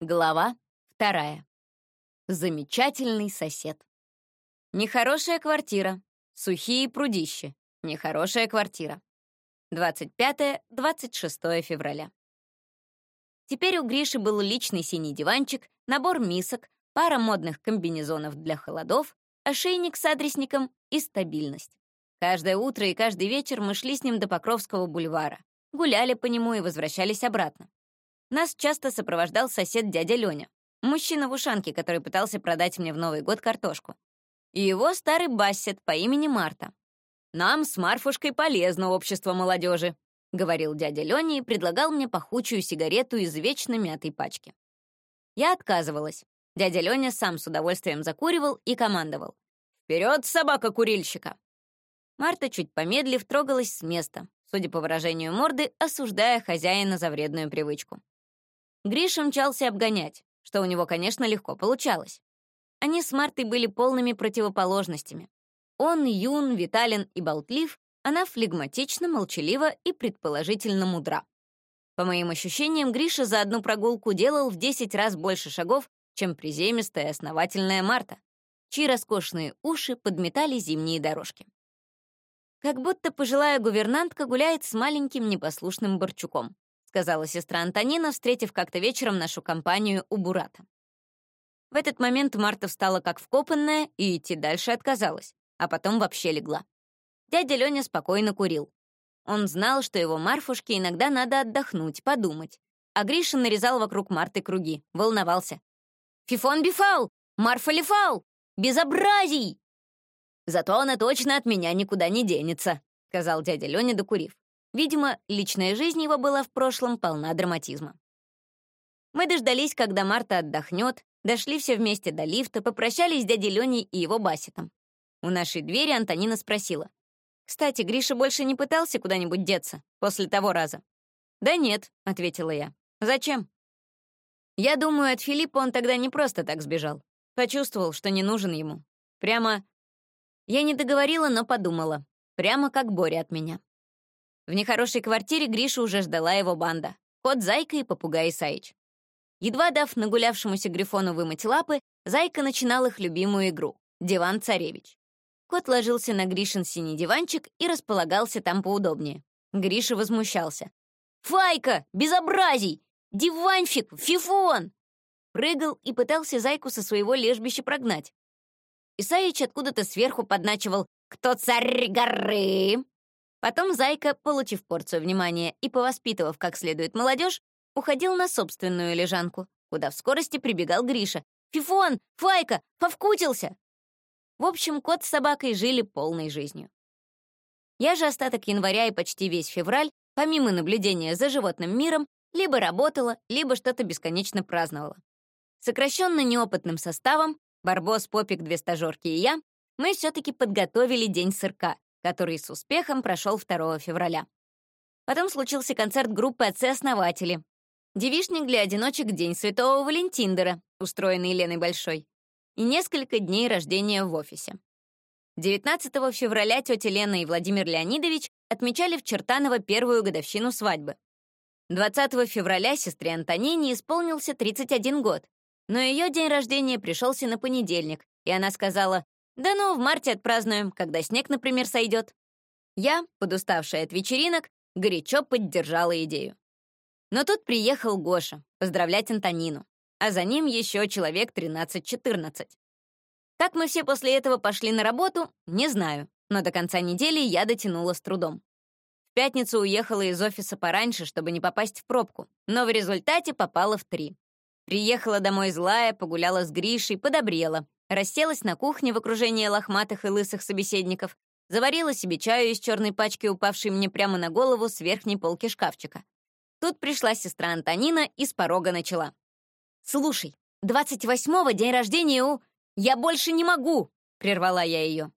Глава вторая. Замечательный сосед. Нехорошая квартира. Сухие прудища. Нехорошая квартира. 25-26 февраля. Теперь у Гриши был личный синий диванчик, набор мисок, пара модных комбинезонов для холодов, ошейник с адресником и стабильность. Каждое утро и каждый вечер мы шли с ним до Покровского бульвара, гуляли по нему и возвращались обратно. Нас часто сопровождал сосед дядя Лёня, мужчина в ушанке, который пытался продать мне в Новый год картошку. И его старый бассет по имени Марта. «Нам с Марфушкой полезно общество молодежи», — говорил дядя Лёня и предлагал мне пахучую сигарету из вечно мятой пачки. Я отказывалась. Дядя Лёня сам с удовольствием закуривал и командовал. «Вперед, собака курильщика!» Марта, чуть помедлив, трогалась с места, судя по выражению морды, осуждая хозяина за вредную привычку. Гриша мчался обгонять, что у него, конечно, легко получалось. Они с Мартой были полными противоположностями. Он юн, витален и болтлив, она флегматична, молчалива и предположительно мудра. По моим ощущениям, Гриша за одну прогулку делал в 10 раз больше шагов, чем приземистая основательная Марта, чьи роскошные уши подметали зимние дорожки. Как будто пожилая гувернантка гуляет с маленьким непослушным Борчуком сказала сестра Антонина, встретив как-то вечером нашу компанию у Бурата. В этот момент Марта встала как вкопанная и идти дальше отказалась, а потом вообще легла. Дядя Лёня спокойно курил. Он знал, что его Марфушке иногда надо отдохнуть, подумать. А Гриша нарезал вокруг Марты круги, волновался. «Фифон бифал! Марфа лифал! Безобразий!» «Зато она точно от меня никуда не денется», — сказал дядя Лёня, докурив. Видимо, личная жизнь его была в прошлом полна драматизма. Мы дождались, когда Марта отдохнет, дошли все вместе до лифта, попрощались с дядей Леней и его басиком. У нашей двери Антонина спросила. «Кстати, Гриша больше не пытался куда-нибудь деться после того раза?» «Да нет», — ответила я. «Зачем?» Я думаю, от Филиппа он тогда не просто так сбежал. Почувствовал, что не нужен ему. Прямо... Я не договорила, но подумала. Прямо как Боря от меня. В нехорошей квартире Гришу уже ждала его банда — кот Зайка и попугай Исаич. Едва дав нагулявшемуся Грифону вымыть лапы, Зайка начинал их любимую игру — диван-царевич. Кот ложился на Гришин синий диванчик и располагался там поудобнее. Гриша возмущался. «Файка! Безобразий! Диванчик! Фифон!» Прыгал и пытался Зайку со своего лежбища прогнать. Исаич откуда-то сверху подначивал «Кто царь горы?» Потом Зайка, получив порцию внимания и повоспитывав как следует молодежь, уходил на собственную лежанку, куда в скорости прибегал Гриша. «Фифон! Файка! Повкутился!» В общем, кот с собакой жили полной жизнью. Я же остаток января и почти весь февраль, помимо наблюдения за животным миром, либо работала, либо что-то бесконечно праздновала. Сокращенно неопытным составом, Барбос, Попик, две стажерки и я, мы все-таки подготовили день сырка, который с успехом прошел 2 февраля. Потом случился концерт группы «Отцы-основатели». Девишник для одиночек День Святого Валентиндера, устроенный Леной Большой. И несколько дней рождения в офисе. 19 февраля тетя Лена и Владимир Леонидович отмечали в Чертаново первую годовщину свадьбы. 20 февраля сестре Антонине исполнился 31 год, но ее день рождения пришелся на понедельник, и она сказала да ну, в марте отпразднуем, когда снег, например, сойдет. Я, подуставшая от вечеринок, горячо поддержала идею. Но тут приехал Гоша поздравлять Антонину, а за ним еще человек 13-14. Как мы все после этого пошли на работу, не знаю, но до конца недели я дотянула с трудом. В пятницу уехала из офиса пораньше, чтобы не попасть в пробку, но в результате попала в три. Приехала домой злая, погуляла с Гришей, подобрела, расселась на кухне в окружении лохматых и лысых собеседников, заварила себе чаю из черной пачки, упавшей мне прямо на голову с верхней полки шкафчика. Тут пришла сестра Антонина и с порога начала. «Слушай, 28-го день рождения у... Я больше не могу!» — прервала я ее.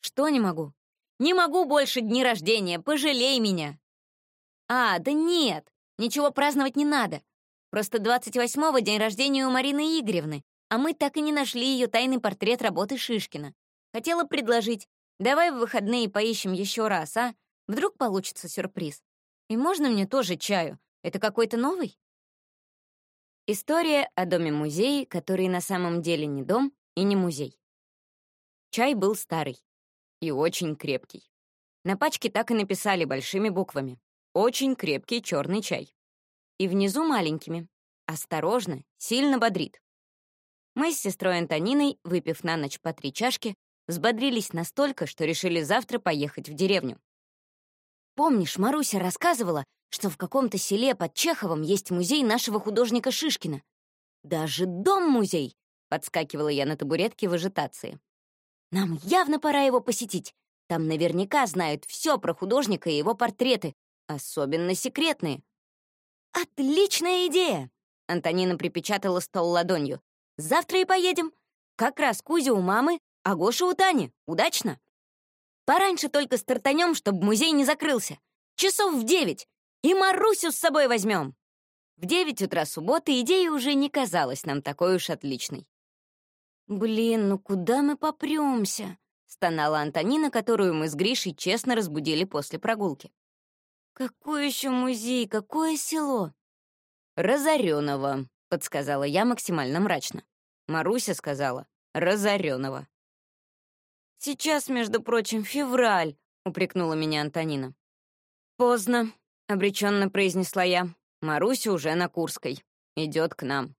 «Что не могу?» «Не могу больше дни рождения, пожалей меня!» «А, да нет, ничего праздновать не надо. Просто 28-го день рождения у Марины Игоревны, а мы так и не нашли ее тайный портрет работы Шишкина. Хотела предложить, давай в выходные поищем еще раз, а? Вдруг получится сюрприз. И можно мне тоже чаю? Это какой-то новый? История о доме-музее, который на самом деле не дом и не музей. Чай был старый и очень крепкий. На пачке так и написали большими буквами «Очень крепкий черный чай». И внизу маленькими «Осторожно, сильно бодрит». Мы с сестрой Антониной, выпив на ночь по три чашки, взбодрились настолько, что решили завтра поехать в деревню. Помнишь, Маруся рассказывала, что в каком-то селе под Чеховым есть музей нашего художника Шишкина? Даже дом-музей, подскакивала я на табуретке в ажитации. Нам явно пора его посетить. Там наверняка знают все про художника и его портреты, особенно секретные. Отличная идея! Антонина припечатала стол ладонью. Завтра и поедем. Как раз Кузя у мамы, а Гоша у Тани. Удачно? Пораньше только стартанем, чтобы музей не закрылся. Часов в девять. И Марусю с собой возьмем. В девять утра субботы идея уже не казалась нам такой уж отличной. «Блин, ну куда мы попрёмся?» — стонала Антонина, которую мы с Гришей честно разбудили после прогулки. «Какой еще музей? Какое село?» «Разорёново», — подсказала я максимально мрачно. Маруся сказала «Разорёново». «Сейчас, между прочим, февраль», — упрекнула меня Антонина. «Поздно», — обреченно произнесла я. «Маруся уже на Курской. Идет к нам».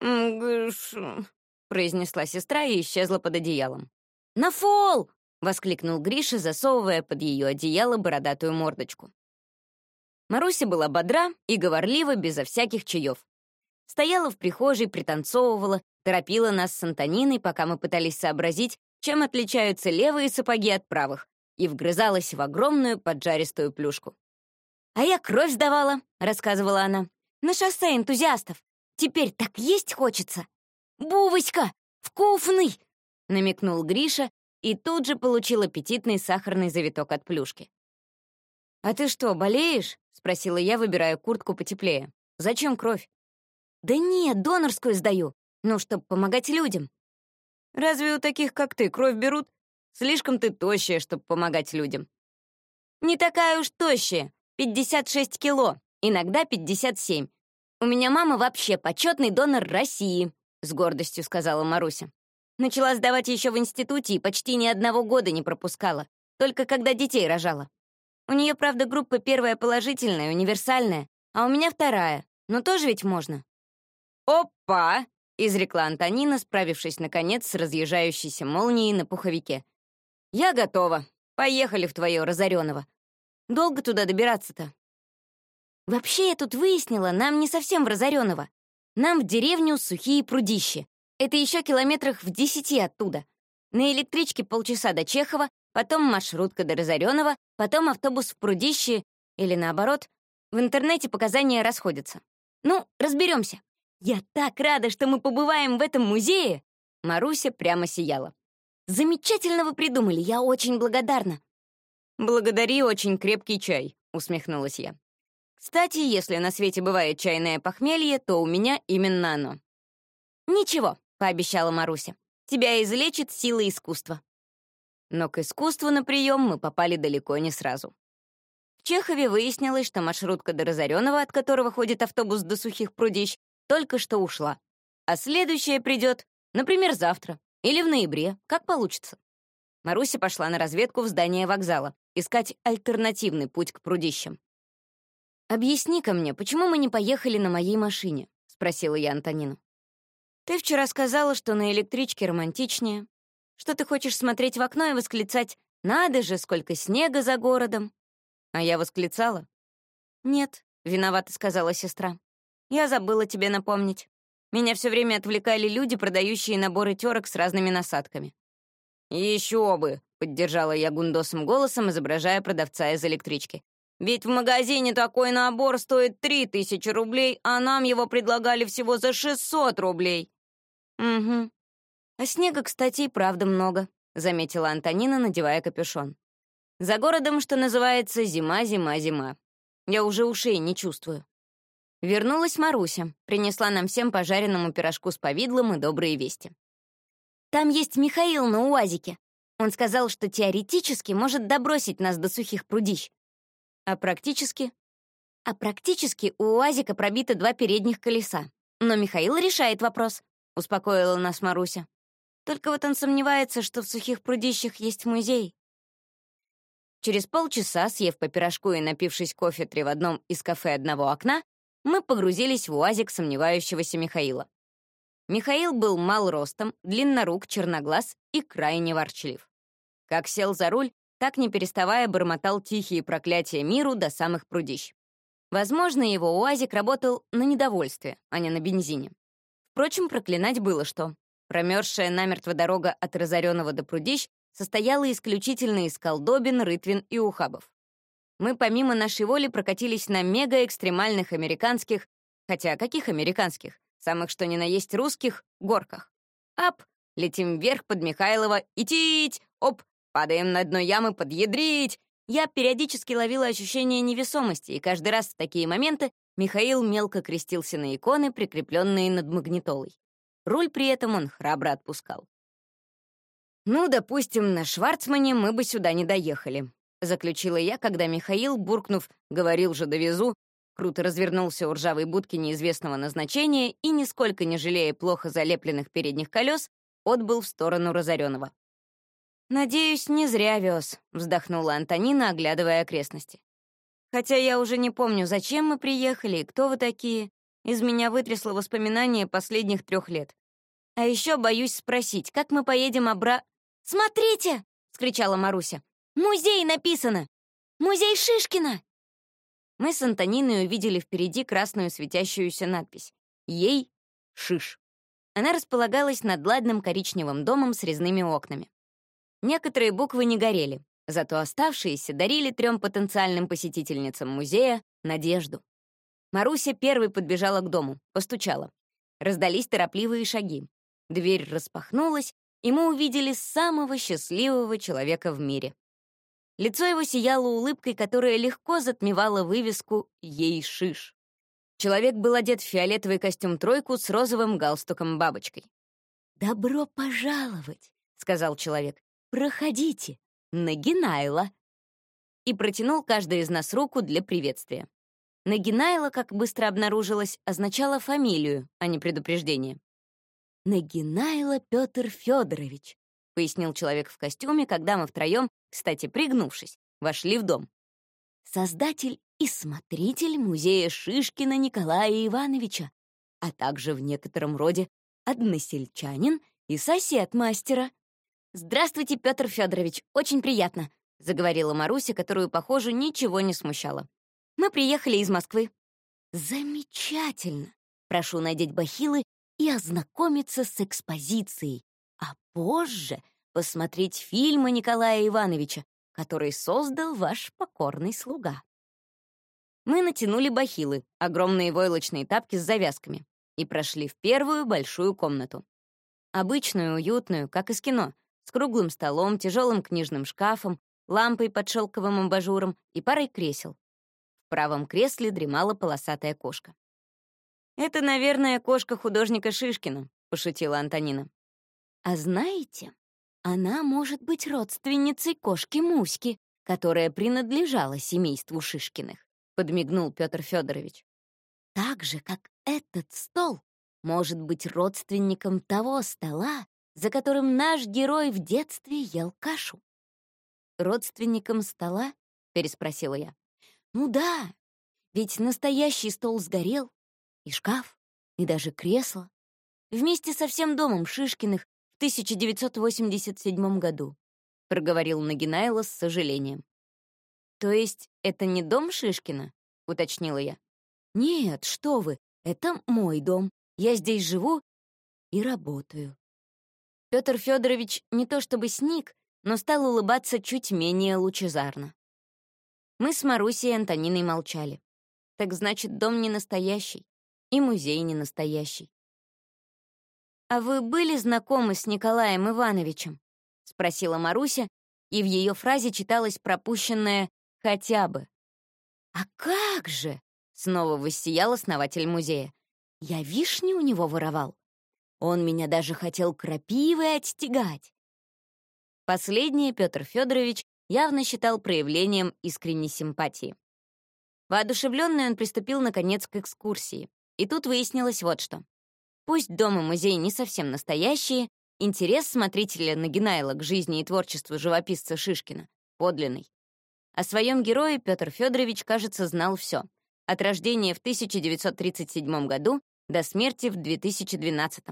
«Гыш», — произнесла сестра и исчезла под одеялом. «На фол!» — воскликнул Гриша, засовывая под ее одеяло бородатую мордочку. Маруся была бодра и говорлива безо всяких чаев. Стояла в прихожей, пританцовывала, торопила нас с Антониной, пока мы пытались сообразить, чем отличаются левые сапоги от правых, и вгрызалась в огромную поджаристую плюшку. «А я кровь сдавала», — рассказывала она, — «на шоссе энтузиастов. Теперь так есть хочется». «Бувоська! Вкусный!» — намекнул Гриша и тут же получил аппетитный сахарный завиток от плюшки. «А ты что, болеешь?» — спросила я, выбирая куртку потеплее. «Зачем кровь?» «Да нет, донорскую сдаю. Ну, чтобы помогать людям». Разве у таких, как ты, кровь берут? Слишком ты тощая, чтобы помогать людям. Не такая уж тощая. 56 кило, иногда 57. У меня мама вообще почетный донор России, с гордостью сказала Маруся. Начала сдавать еще в институте и почти ни одного года не пропускала, только когда детей рожала. У нее, правда, группа первая положительная, универсальная, а у меня вторая. Но тоже ведь можно. «Опа!» — изрекла Антонина, справившись, наконец, с разъезжающейся молнией на пуховике. «Я готова. Поехали в твое Разорёново. Долго туда добираться-то?» «Вообще, я тут выяснила, нам не совсем в Разорёново. Нам в деревню Сухие Прудищи. Это еще километрах в десяти оттуда. На электричке полчаса до Чехова, потом маршрутка до Разорёнова, потом автобус в Прудище или наоборот. В интернете показания расходятся. Ну, разберемся. «Я так рада, что мы побываем в этом музее!» Маруся прямо сияла. «Замечательно вы придумали, я очень благодарна». «Благодари очень крепкий чай», — усмехнулась я. «Кстати, если на свете бывает чайное похмелье, то у меня именно оно». «Ничего», — пообещала Маруся, — «тебя излечит сила искусства». Но к искусству на прием мы попали далеко не сразу. В Чехове выяснилось, что маршрутка до Разоренова, от которого ходит автобус до Сухих Прудищ, только что ушла. А следующая придет, например, завтра или в ноябре, как получится. Маруся пошла на разведку в здание вокзала, искать альтернативный путь к прудищам. «Объясни-ка мне, почему мы не поехали на моей машине?» — спросила я Антонину. «Ты вчера сказала, что на электричке романтичнее, что ты хочешь смотреть в окно и восклицать «Надо же, сколько снега за городом!» А я восклицала. «Нет», — виновата сказала сестра. Я забыла тебе напомнить. Меня все время отвлекали люди, продающие наборы терок с разными насадками. Еще бы!» — поддержала я гундосым голосом, изображая продавца из электрички. «Ведь в магазине такой набор стоит три тысячи рублей, а нам его предлагали всего за шестьсот рублей». «Угу. А снега, кстати, и правда много», — заметила Антонина, надевая капюшон. «За городом, что называется, зима, зима, зима. Я уже ушей не чувствую». Вернулась Маруся, принесла нам всем пожаренному пирожку с повидлом и добрые вести. «Там есть Михаил на УАЗике. Он сказал, что теоретически может добросить нас до сухих прудищ. А практически? А практически у УАЗика пробито два передних колеса. Но Михаил решает вопрос, успокоила нас Маруся. Только вот он сомневается, что в сухих прудищах есть музей. Через полчаса, съев по пирожку и напившись кофе три в одном из кафе одного окна, мы погрузились в уазик сомневающегося Михаила. Михаил был мал ростом, длиннорук, черноглаз и крайне ворчлив. Как сел за руль, так не переставая бормотал тихие проклятия миру до самых прудищ. Возможно, его уазик работал на недовольстве, а не на бензине. Впрочем, проклинать было что. Промерзшая намертво дорога от разоренного до прудищ состояла исключительно из колдобин, рытвин и ухабов. Мы помимо нашей воли прокатились на мега-экстремальных американских, хотя каких американских, самых что ни на есть русских, горках. Ап, летим вверх под Михайлова, итить, оп, падаем на дно ямы, подъядрить. Я периодически ловила ощущение невесомости, и каждый раз в такие моменты Михаил мелко крестился на иконы, прикрепленные над магнитолой. Руль при этом он храбро отпускал. «Ну, допустим, на Шварцмане мы бы сюда не доехали», — заключила я, когда Михаил, буркнув «говорил же, довезу», круто развернулся у ржавой будки неизвестного назначения и, нисколько не жалея плохо залепленных передних колес, отбыл в сторону разоренного. «Надеюсь, не зря вез», — вздохнула Антонина, оглядывая окрестности. «Хотя я уже не помню, зачем мы приехали и кто вы такие. Из меня вытрясло воспоминания последних трех лет. А еще боюсь спросить, как мы поедем обра...» «Смотрите!» — скричала Маруся. «Музей написано! Музей Шишкина!» Мы с Антониной увидели впереди красную светящуюся надпись. «Ей Шиш». Она располагалась над ладным коричневым домом с резными окнами. Некоторые буквы не горели, зато оставшиеся дарили трем потенциальным посетительницам музея надежду. Маруся первой подбежала к дому, постучала. Раздались торопливые шаги. Дверь распахнулась, и мы увидели самого счастливого человека в мире. Лицо его сияло улыбкой, которая легко затмевала вывеску «Ей шиш». Человек был одет в фиолетовый костюм-тройку с розовым галстуком-бабочкой. «Добро пожаловать», — сказал человек. «Проходите, Нагинайла». И протянул каждый из нас руку для приветствия. Нагинайла, как быстро обнаружилось, означала фамилию, а не предупреждение. «Нагинайло Петр Федорович», — пояснил человек в костюме, когда мы втроем, кстати, пригнувшись, вошли в дом. «Создатель и смотритель музея Шишкина Николая Ивановича, а также в некотором роде односельчанин и сосед мастера». «Здравствуйте, Петр Федорович, очень приятно», — заговорила Маруся, которую, похоже, ничего не смущало. «Мы приехали из Москвы». «Замечательно! Прошу надеть бахилы и ознакомиться с экспозицией, позже посмотреть фильмы Николая Ивановича, который создал ваш покорный слуга. Мы натянули бахилы, огромные войлочные тапки с завязками, и прошли в первую большую комнату. Обычную, уютную, как из кино, с круглым столом, тяжелым книжным шкафом, лампой под шелковым абажуром и парой кресел. В правом кресле дремала полосатая кошка. «Это, наверное, кошка художника Шишкина», — пошутила Антонина. «А знаете, она может быть родственницей кошки Муськи, которая принадлежала семейству Шишкиных», — подмигнул Петр Федорович. «Так же, как этот стол может быть родственником того стола, за которым наш герой в детстве ел кашу». «Родственником стола?» — переспросила я. «Ну да, ведь настоящий стол сгорел, и шкаф, и даже кресло. Вместе со всем домом Шишкиных 1987 году, проговорил Нагинайло с сожалением. То есть это не дом Шишкина? уточнила я. Нет, что вы, это мой дом. Я здесь живу и работаю. Петр Федорович не то чтобы сник, но стал улыбаться чуть менее лучезарно. Мы с Марусей и Антониной молчали. Так значит, дом не настоящий и музей не настоящий. «А вы были знакомы с Николаем Ивановичем?» — спросила Маруся, и в ее фразе читалось пропущенное «хотя бы». «А как же!» — снова воссиял основатель музея. «Я вишни у него воровал. Он меня даже хотел крапивой отстегать». Последнее Петр Федорович явно считал проявлением искренней симпатии. Воодушевленный он приступил, наконец, к экскурсии И тут выяснилось вот что. Пусть дом и музей не совсем настоящие, интерес смотрителя Нагинайла к жизни и творчеству живописца Шишкина подлинный. О своем герое Петр Федорович, кажется, знал все. От рождения в 1937 году до смерти в 2012.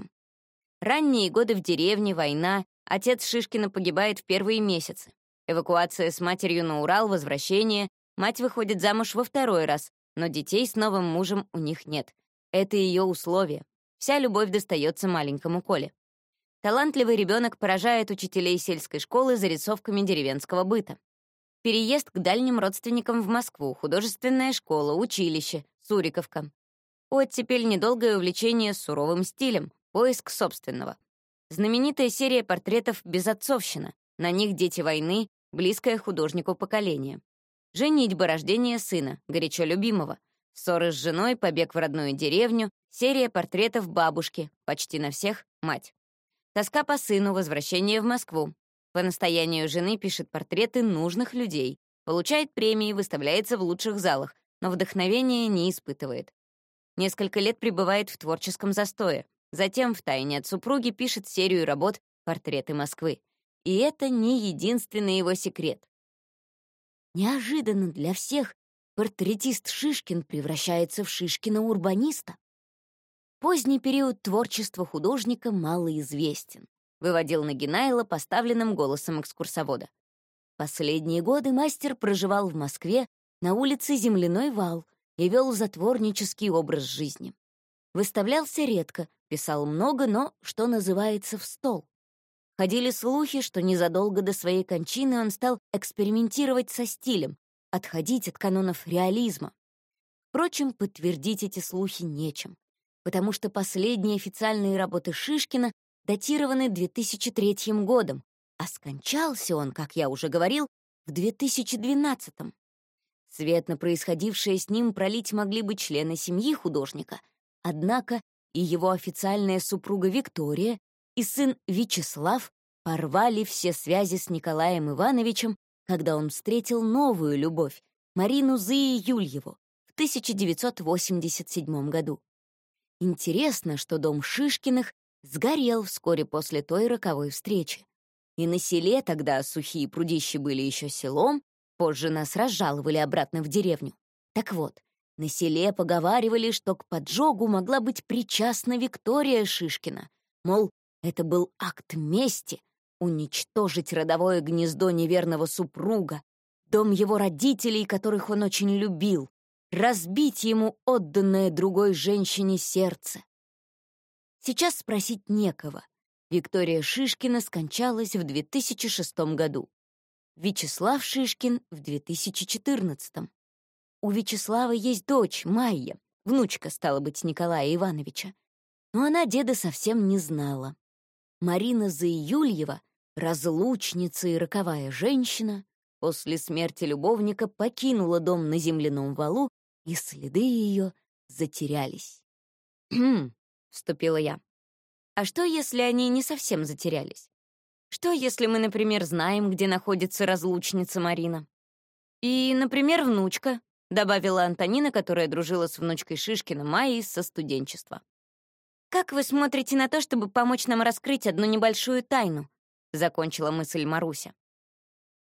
Ранние годы в деревне, война, отец Шишкина погибает в первые месяцы. Эвакуация с матерью на Урал, возвращение, мать выходит замуж во второй раз, но детей с новым мужем у них нет. Это ее условие. Вся любовь достается маленькому Коле. Талантливый ребенок поражает учителей сельской школы зарисовками деревенского быта. Переезд к дальним родственникам в Москву, художественная школа, училище, Суриковка. Оттепель — недолгое увлечение суровым стилем, поиск собственного. Знаменитая серия портретов «Безотцовщина». На них дети войны, близкое художнику поколение. Женитьба, рождение сына, горячо любимого. Ссоры с женой, побег в родную деревню, серия портретов бабушки, почти на всех — мать. Тоска по сыну, возвращение в Москву. По настоянию жены пишет портреты нужных людей, получает премии, выставляется в лучших залах, но вдохновения не испытывает. Несколько лет пребывает в творческом застое. Затем, втайне от супруги, пишет серию работ «Портреты Москвы». И это не единственный его секрет. Неожиданно для всех портретист Шишкин превращается в Шишкина-урбаниста. Поздний период творчества художника малоизвестен, выводил Нагинайло поставленным голосом экскурсовода. Последние годы мастер проживал в Москве на улице Земляной вал и вел затворнический образ жизни. Выставлялся редко, писал много, но, что называется, в стол. Ходили слухи, что незадолго до своей кончины он стал экспериментировать со стилем, отходить от канонов реализма. Впрочем, подтвердить эти слухи нечем, потому что последние официальные работы Шишкина датированы 2003 годом, а скончался он, как я уже говорил, в 2012 -м. Свет на происходившее с ним пролить могли бы члены семьи художника, однако и его официальная супруга Виктория, и сын Вячеслав порвали все связи с Николаем Ивановичем, когда он встретил новую любовь, Марину Зии Юльеву, в 1987 году. Интересно, что дом Шишкиных сгорел вскоре после той роковой встречи. И на селе тогда сухие прудищи были еще селом, позже нас разжаловали обратно в деревню. Так вот, на селе поговаривали, что к поджогу могла быть причастна Виктория Шишкина, мол, это был акт мести — уничтожить родовое гнездо неверного супруга, дом его родителей, которых он очень любил, разбить ему отданное другой женщине сердце. Сейчас спросить некого. Виктория Шишкина скончалась в 2006 году. Вячеслав Шишкин — в 2014. У Вячеслава есть дочь, Майя, внучка, стала быть, Николая Ивановича. Но она деда совсем не знала. Марина Заиюльева, разлучница и роковая женщина, после смерти любовника покинула дом на земляном валу, и следы ее затерялись. «Хм», — вступила я. «А что, если они не совсем затерялись? Что, если мы, например, знаем, где находится разлучница Марина? И, например, внучка», — добавила Антонина, которая дружила с внучкой Шишкина Майей со студенчества. «Как вы смотрите на то, чтобы помочь нам раскрыть одну небольшую тайну?» — закончила мысль Маруся.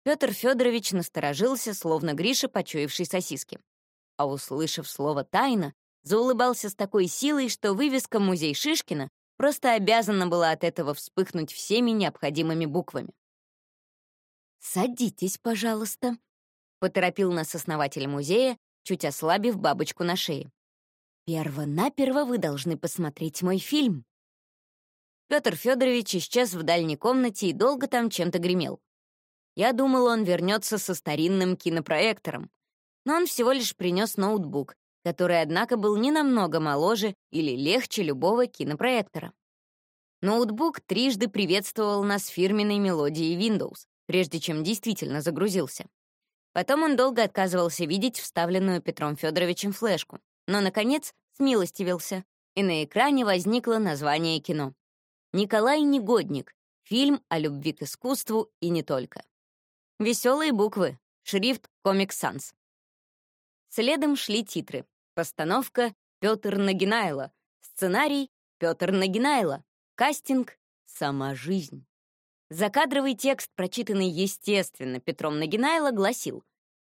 Петр Федорович насторожился, словно Гриша, почуявший сосиски. А услышав слово «тайна», заулыбался с такой силой, что вывеска «Музей Шишкина» просто обязана была от этого вспыхнуть всеми необходимыми буквами. «Садитесь, пожалуйста», — поторопил нас основатель музея, чуть ослабив бабочку на шее. Перво-наперво вы должны посмотреть мой фильм. Петр Федорович исчез в дальней комнате и долго там чем-то гремел. Я думал, он вернется со старинным кинопроектором, но он всего лишь принес ноутбук, который, однако, был не намного моложе или легче любого кинопроектора. Ноутбук трижды приветствовал нас фирменной мелодией Windows, прежде чем действительно загрузился. Потом он долго отказывался видеть вставленную Петром Федоровичем флешку но, наконец, смилостивился, и на экране возникло название кино. «Николай Негодник. Фильм о любви к искусству и не только». Веселые буквы. Шрифт Comic Sans. Следом шли титры. Постановка Петр Нагинайло. Сценарий — Петр Нагинайло. Кастинг — сама жизнь. Закадровый текст, прочитанный естественно Петром Нагинайло, гласил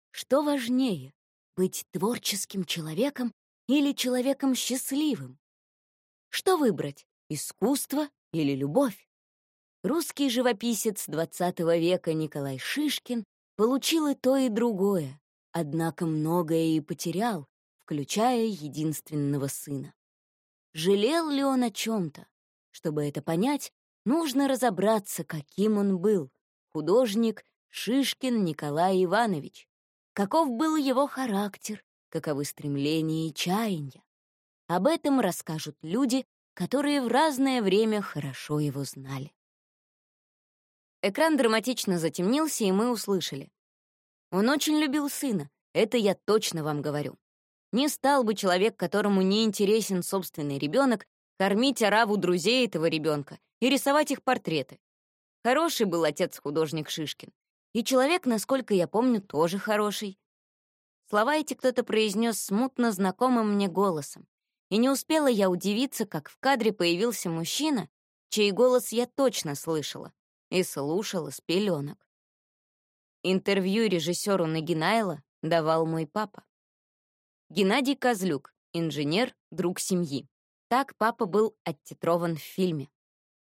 «Что важнее, быть творческим человеком или человеком счастливым? Что выбрать, искусство или любовь?» Русский живописец XX века Николай Шишкин получил и то, и другое, однако многое и потерял, включая единственного сына. Жалел ли он о чем-то? Чтобы это понять, нужно разобраться, каким он был. Художник Шишкин Николай Иванович. Каков был его характер, каковы стремления и чаяния. Об этом расскажут люди, которые в разное время хорошо его знали. Экран драматично затемнился, и мы услышали. Он очень любил сына, это я точно вам говорю. Не стал бы человек, которому не интересен собственный ребенок, кормить ораву друзей этого ребенка и рисовать их портреты. Хороший был отец-художник Шишкин. И человек, насколько я помню, тоже хороший. Слова эти кто-то произнес смутно знакомым мне голосом. И не успела я удивиться, как в кадре появился мужчина, чей голос я точно слышала и слушала с пеленок. Интервью режиссеру Нагинайла давал мой папа. Геннадий Козлюк, инженер, друг семьи. Так папа был оттитрован в фильме.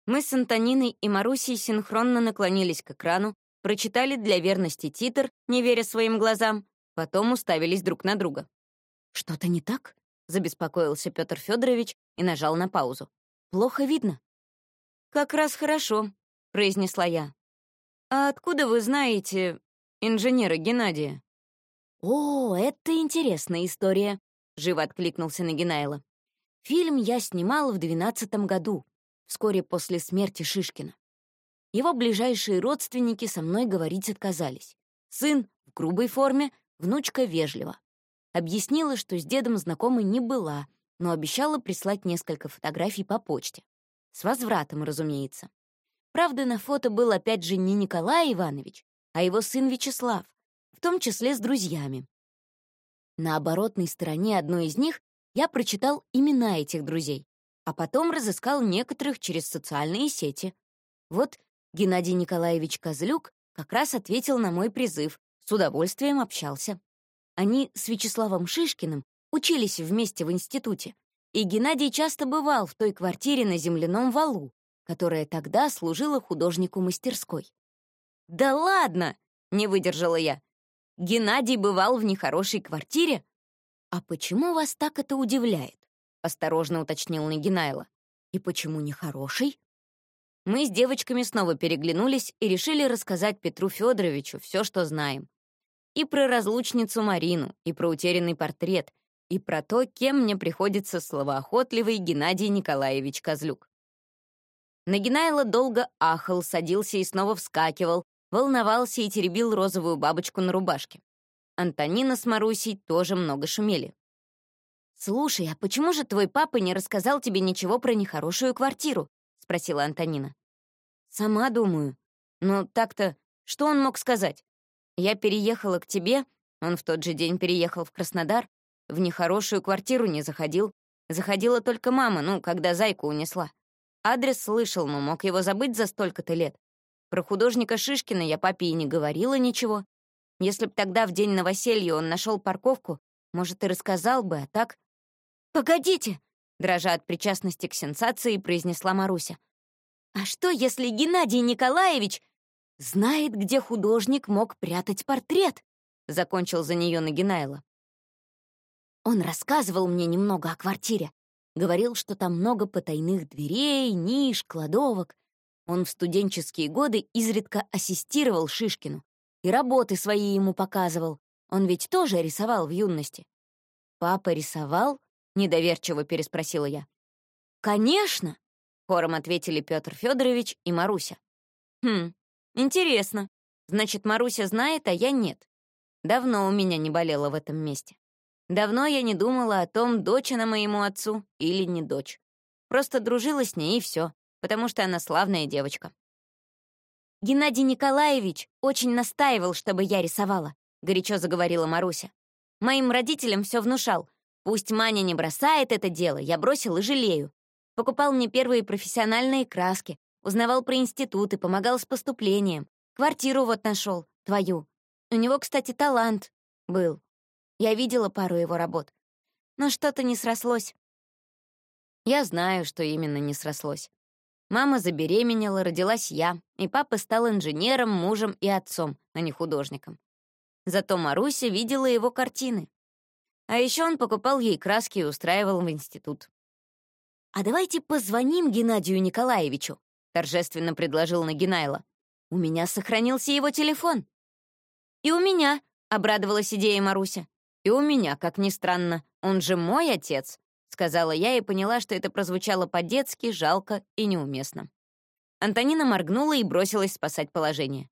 Мы с Антониной и Марусей синхронно наклонились к экрану, прочитали для верности титр, не веря своим глазам, потом уставились друг на друга. «Что-то не так?» — забеспокоился Петр Федорович и нажал на паузу. «Плохо видно». «Как раз хорошо», — произнесла я. «А откуда вы знаете инженера Геннадия?» «О, это интересная история», — живо откликнулся Нагинайло. «Фильм я снимал в двенадцатом году, вскоре после смерти Шишкина. Его ближайшие родственники со мной говорить отказались. Сын в грубой форме, внучка вежливо. Объяснила, что с дедом знакомой не была, но обещала прислать несколько фотографий по почте. С возвратом, разумеется. Правда, на фото был опять же не Николай Иванович, а его сын Вячеслав, том числе с друзьями. На оборотной стороне одной из них я прочитал имена этих друзей, а потом разыскал некоторых через социальные сети. Вот Геннадий Николаевич Козлюк как раз ответил на мой призыв, с удовольствием общался. Они с Вячеславом Шишкиным учились вместе в институте, и Геннадий часто бывал в той квартире на земляном валу, которая тогда служила художнику мастерской. «Да ладно!» — не выдержала я. Геннадий бывал в нехорошей квартире? А почему вас так это удивляет? Осторожно уточнил Нагинайло. И почему нехороший? Мы с девочками снова переглянулись и решили рассказать Петру Федоровичу все, что знаем. И про разлучницу Марину, и про утерянный портрет, и про то, кем мне приходится словоохотливый Геннадий Николаевич Козлюк. Нагинайло долго ахал, садился и снова вскакивал, волновался и теребил розовую бабочку на рубашке. Антонина с Марусей тоже много шумели. «Слушай, а почему же твой папа не рассказал тебе ничего про нехорошую квартиру?» — спросила Антонина. «Сама думаю. Но так-то, что он мог сказать? Я переехала к тебе, он в тот же день переехал в Краснодар, в нехорошую квартиру не заходил. Заходила только мама, ну, когда зайку унесла. Адрес слышал, но мог его забыть за столько-то лет. Про художника Шишкина я папе и не говорила ничего. Если б тогда в день новоселья он нашел парковку, может, и рассказал бы, а так... «Погодите!» — дрожа от причастности к сенсации, произнесла Маруся. «А что, если Геннадий Николаевич знает, где художник мог прятать портрет?» — закончил за нее Нагинайло. Он рассказывал мне немного о квартире. Говорил, что там много потайных дверей, ниш, кладовок. Он в студенческие годы изредка ассистировал Шишкину и работы свои ему показывал. Он ведь тоже рисовал в юности. «Папа рисовал?» — недоверчиво переспросила я. «Конечно!» — хором ответили Петр Федорович и Маруся. «Хм, интересно. Значит, Маруся знает, а я нет. Давно у меня не болело в этом месте. Давно я не думала о том, дочь она моему отцу или не дочь. Просто дружила с ней, и все потому что она славная девочка. «Геннадий Николаевич очень настаивал, чтобы я рисовала», — горячо заговорила Маруся. «Моим родителям все внушал. Пусть Маня не бросает это дело, я бросил и жалею. Покупал мне первые профессиональные краски, узнавал про институты, помогал с поступлением. Квартиру вот нашел, твою. У него, кстати, талант был. Я видела пару его работ. Но что-то не срослось. Я знаю, что именно не срослось. Мама забеременела, родилась я, и папа стал инженером, мужем и отцом, а не художником. Зато Маруся видела его картины. А еще он покупал ей краски и устраивал в институт. «А давайте позвоним Геннадию Николаевичу», — торжественно предложил Нагинайло. «У меня сохранился его телефон». «И у меня», — обрадовалась идея Маруся. «И у меня, как ни странно. Он же мой отец», — сказала я и поняла, что это прозвучало по-детски, жалко и неуместно. Антонина моргнула и бросилась спасать положение.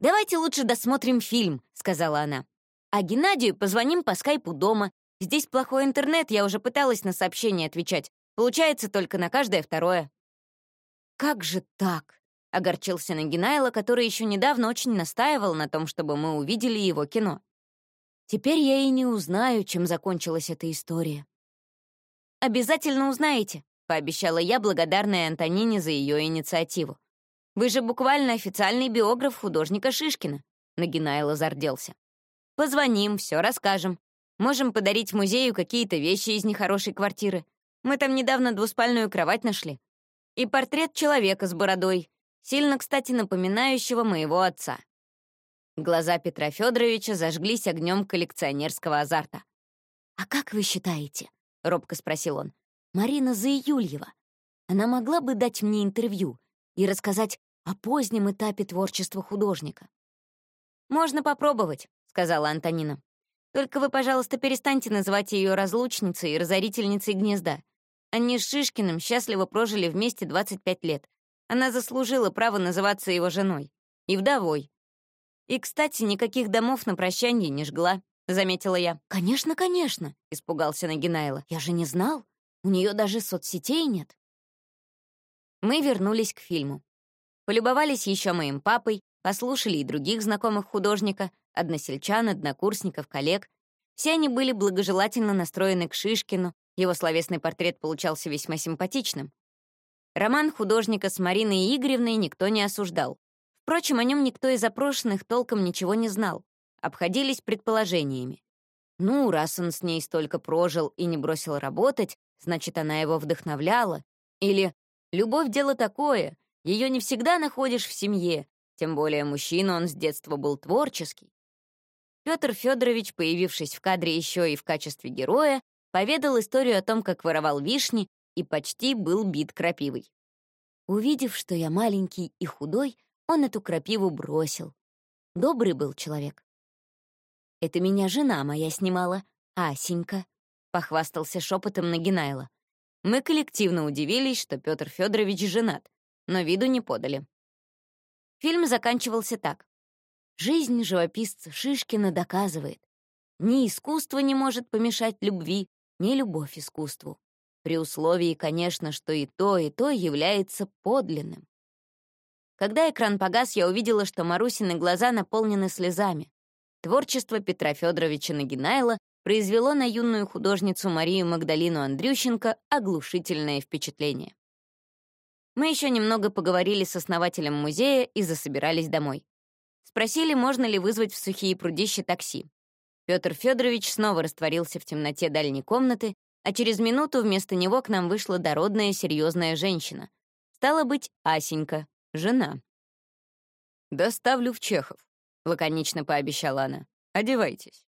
«Давайте лучше досмотрим фильм», — сказала она. «А Геннадию позвоним по скайпу дома. Здесь плохой интернет, я уже пыталась на сообщения отвечать. Получается только на каждое второе». «Как же так?» — огорчился Нагинайло, который еще недавно очень настаивал на том, чтобы мы увидели его кино. «Теперь я и не узнаю, чем закончилась эта история». «Обязательно узнаете», — пообещала я, благодарная Антонине за ее инициативу. Вы же буквально официальный биограф художника Шишкина», — Нагинайло зарделся. «Позвоним, все расскажем. Можем подарить музею какие-то вещи из нехорошей квартиры. Мы там недавно двуспальную кровать нашли. И портрет человека с бородой, сильно, кстати, напоминающего моего отца». Глаза Петра Федоровича зажглись огнем коллекционерского азарта. «А как вы считаете?» — робко спросил он. «Марина Заиюльева. Она могла бы дать мне интервью и рассказать о позднем этапе творчества художника. «Можно попробовать», — сказала Антонина. «Только вы, пожалуйста, перестаньте называть ее разлучницей и разорительницей гнезда. Они с Шишкиным счастливо прожили вместе 25 лет. Она заслужила право называться его женой. И вдовой. И, кстати, никаких домов на прощанье не жгла, — заметила я. «Конечно, конечно», — испугался Нагинайло. «Я же не знал. У нее даже соцсетей нет». Мы вернулись к фильму. Полюбовались еще моим папой, послушали и других знакомых художника, односельчан, однокурсников, коллег. Все они были благожелательно настроены к Шишкину, его словесный портрет получался весьма симпатичным. Роман художника с Мариной Игоревной никто не осуждал. Впрочем, о нем никто из опрошенных толком ничего не знал. Обходились предположениями. Ну, раз он с ней столько прожил и не бросил работать, значит, она его вдохновляла. Или любовь — дело такое, ее не всегда находишь в семье, тем более мужчина он с детства был творческий. Петр Федорович, появившись в кадре еще и в качестве героя, поведал историю о том, как воровал вишни и почти был бит крапивой. Увидев, что я маленький и худой, он эту крапиву бросил. Добрый был человек. «Это меня жена моя снимала, Асенька», — похвастался шепотом Нагинайло. Мы коллективно удивились, что Петр Федорович женат, но виду не подали. Фильм заканчивался так. Жизнь живописца Шишкина доказывает, ни искусство не может помешать любви, ни любовь искусству. При условии, конечно, что и то, и то является подлинным. Когда экран погас, я увидела, что Марусины глаза наполнены слезами. Творчество Петра Федоровича Нагинайла произвело на юную художницу Марию Магдалину Андрющенко оглушительное впечатление. Мы еще немного поговорили с основателем музея и засобирались домой. Спросили, можно ли вызвать в сухие прудища такси. Петр Федорович снова растворился в темноте дальней комнаты, а через минуту вместо него к нам вышла дородная серьезная женщина. Стала быть, Асенька, жена. «Доставлю в Чехов», — лаконично пообещала она. «Одевайтесь».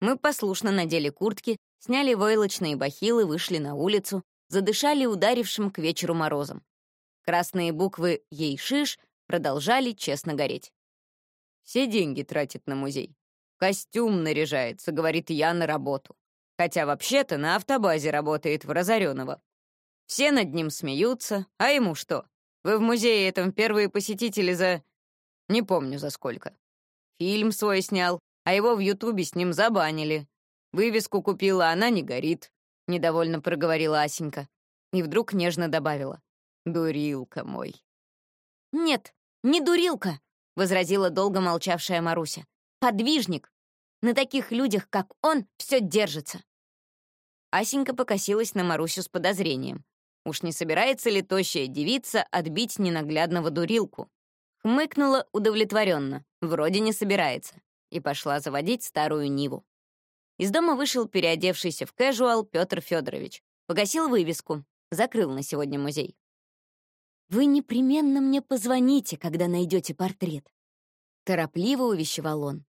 Мы послушно надели куртки, сняли войлочные бахилы, вышли на улицу, задышали ударившим к вечеру морозом. Красные буквы «Ей шиш» продолжали честно гореть. Все деньги тратит на музей. Костюм наряжается, говорит я на работу. Хотя вообще-то на автобазе работает в Разорёново. Все над ним смеются, а ему что? Вы в музее этом первые посетители за... Не помню за сколько. Фильм свой снял, а его в Ютубе с ним забанили. Вывеску купила, она не горит. — недовольно проговорила Асенька. И вдруг нежно добавила. «Дурилка мой». «Нет, не дурилка», — возразила долго молчавшая Маруся. «Подвижник. На таких людях, как он, все держится. Асенька покосилась на Марусю с подозрением. Уж не собирается ли тощая девица отбить ненаглядного дурилку? Хмыкнула удовлетворенно, вроде не собирается, и пошла заводить старую Ниву. Из дома вышел переодевшийся в кэжуал Петр Федорович, погасил вывеску, закрыл на сегодня музей. «Вы непременно мне позвоните, когда найдете портрет», — торопливо увещевал он.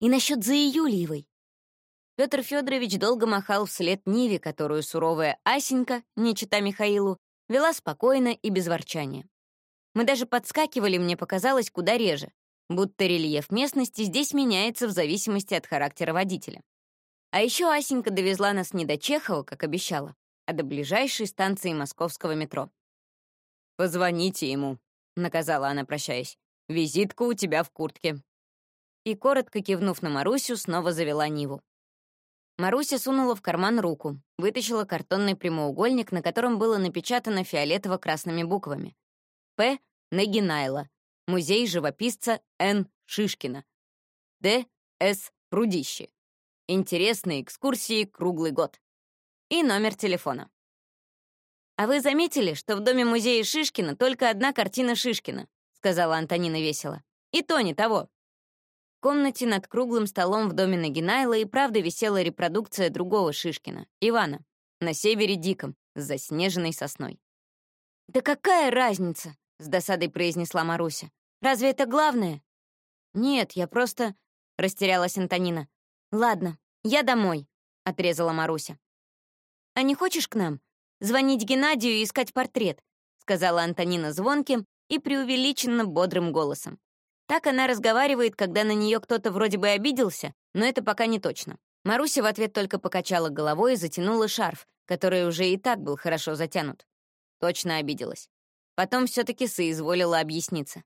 «И насчет за Июльевой». Петр Федорович долго махал вслед Ниве, которую суровая Асенька, не чита Михаилу, вела спокойно и без ворчания. Мы даже подскакивали, мне показалось, куда реже, будто рельеф местности здесь меняется в зависимости от характера водителя. А еще Асенька довезла нас не до Чехова, как обещала, а до ближайшей станции московского метро. «Позвоните ему», — наказала она, прощаясь. «Визитка у тебя в куртке». И, коротко кивнув на Марусю, снова завела Ниву. Маруся сунула в карман руку, вытащила картонный прямоугольник, на котором было напечатано фиолетово-красными буквами. «П. Нагинайла. Музей живописца Н. Шишкина. Д. С. Прудищи. Интересные экскурсии круглый год. И номер телефона. «А вы заметили, что в доме музея Шишкина только одна картина Шишкина?» — сказала Антонина весело. «И то не того». В комнате над круглым столом в доме Нагинайла и правда висела репродукция другого Шишкина, Ивана, на севере Диком, с заснеженной сосной. «Да какая разница?» — с досадой произнесла Маруся. «Разве это главное?» «Нет, я просто...» — растерялась Антонина. «Ладно, я домой», — отрезала Маруся. «А не хочешь к нам? Звонить Геннадию и искать портрет», — сказала Антонина звонким и преувеличенно бодрым голосом. Так она разговаривает, когда на нее кто-то вроде бы обиделся, но это пока не точно. Маруся в ответ только покачала головой и затянула шарф, который уже и так был хорошо затянут. Точно обиделась. Потом все таки соизволила объясниться.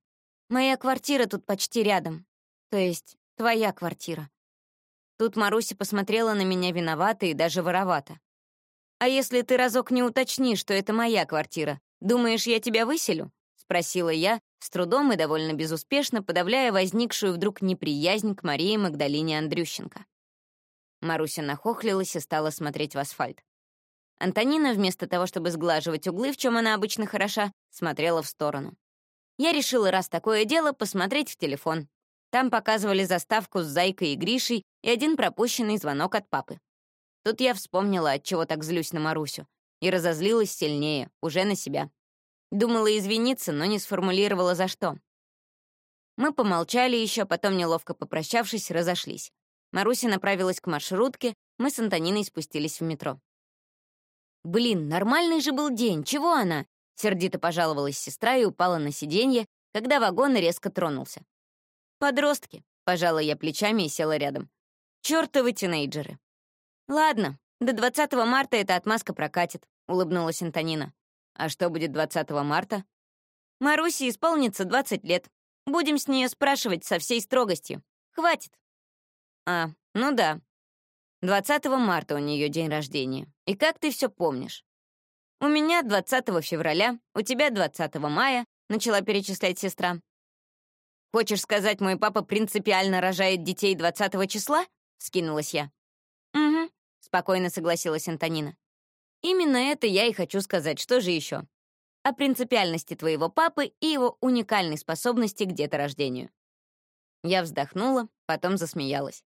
«Моя квартира тут почти рядом. То есть, твоя квартира. Тут Маруся посмотрела на меня виновато и даже воровато. «А если ты разок не уточнишь, что это моя квартира, думаешь, я тебя выселю?» — спросила я, с трудом и довольно безуспешно подавляя возникшую вдруг неприязнь к Марии Магдалине Андрющенко. Маруся нахохлилась и стала смотреть в асфальт. Антонина, вместо того, чтобы сглаживать углы, в чем она обычно хороша, смотрела в сторону. Я решила, раз такое дело, посмотреть в телефон. Там показывали заставку с Зайкой и Гришей и один пропущенный звонок от папы. Тут я вспомнила, от чего так злюсь на Марусю, и разозлилась сильнее, уже на себя. Думала извиниться, но не сформулировала за что. Мы помолчали еще, потом, неловко попрощавшись, разошлись. Маруся направилась к маршрутке, мы с Антониной спустились в метро. «Блин, нормальный же был день, чего она?» Сердито пожаловалась сестра и упала на сиденье, когда вагон резко тронулся. «Подростки», — пожала я плечами и села рядом. «Чёртовы тинейджеры». «Ладно, до 20 марта эта отмазка прокатит», — улыбнулась Антонина. «А что будет 20 марта?» «Марусе исполнится 20 лет. Будем с нее спрашивать со всей строгостью. Хватит». «А, ну да. 20 марта у нее день рождения. И как ты все помнишь?» «У меня 20 февраля, у тебя 20 мая», — начала перечислять сестра. «Хочешь сказать, мой папа принципиально рожает детей 20 числа?» — скинулась я. «Угу», — спокойно согласилась Антонина. «Именно это я и хочу сказать, что же еще? О принципиальности твоего папы и его уникальной способности к деторождению». Я вздохнула, потом засмеялась.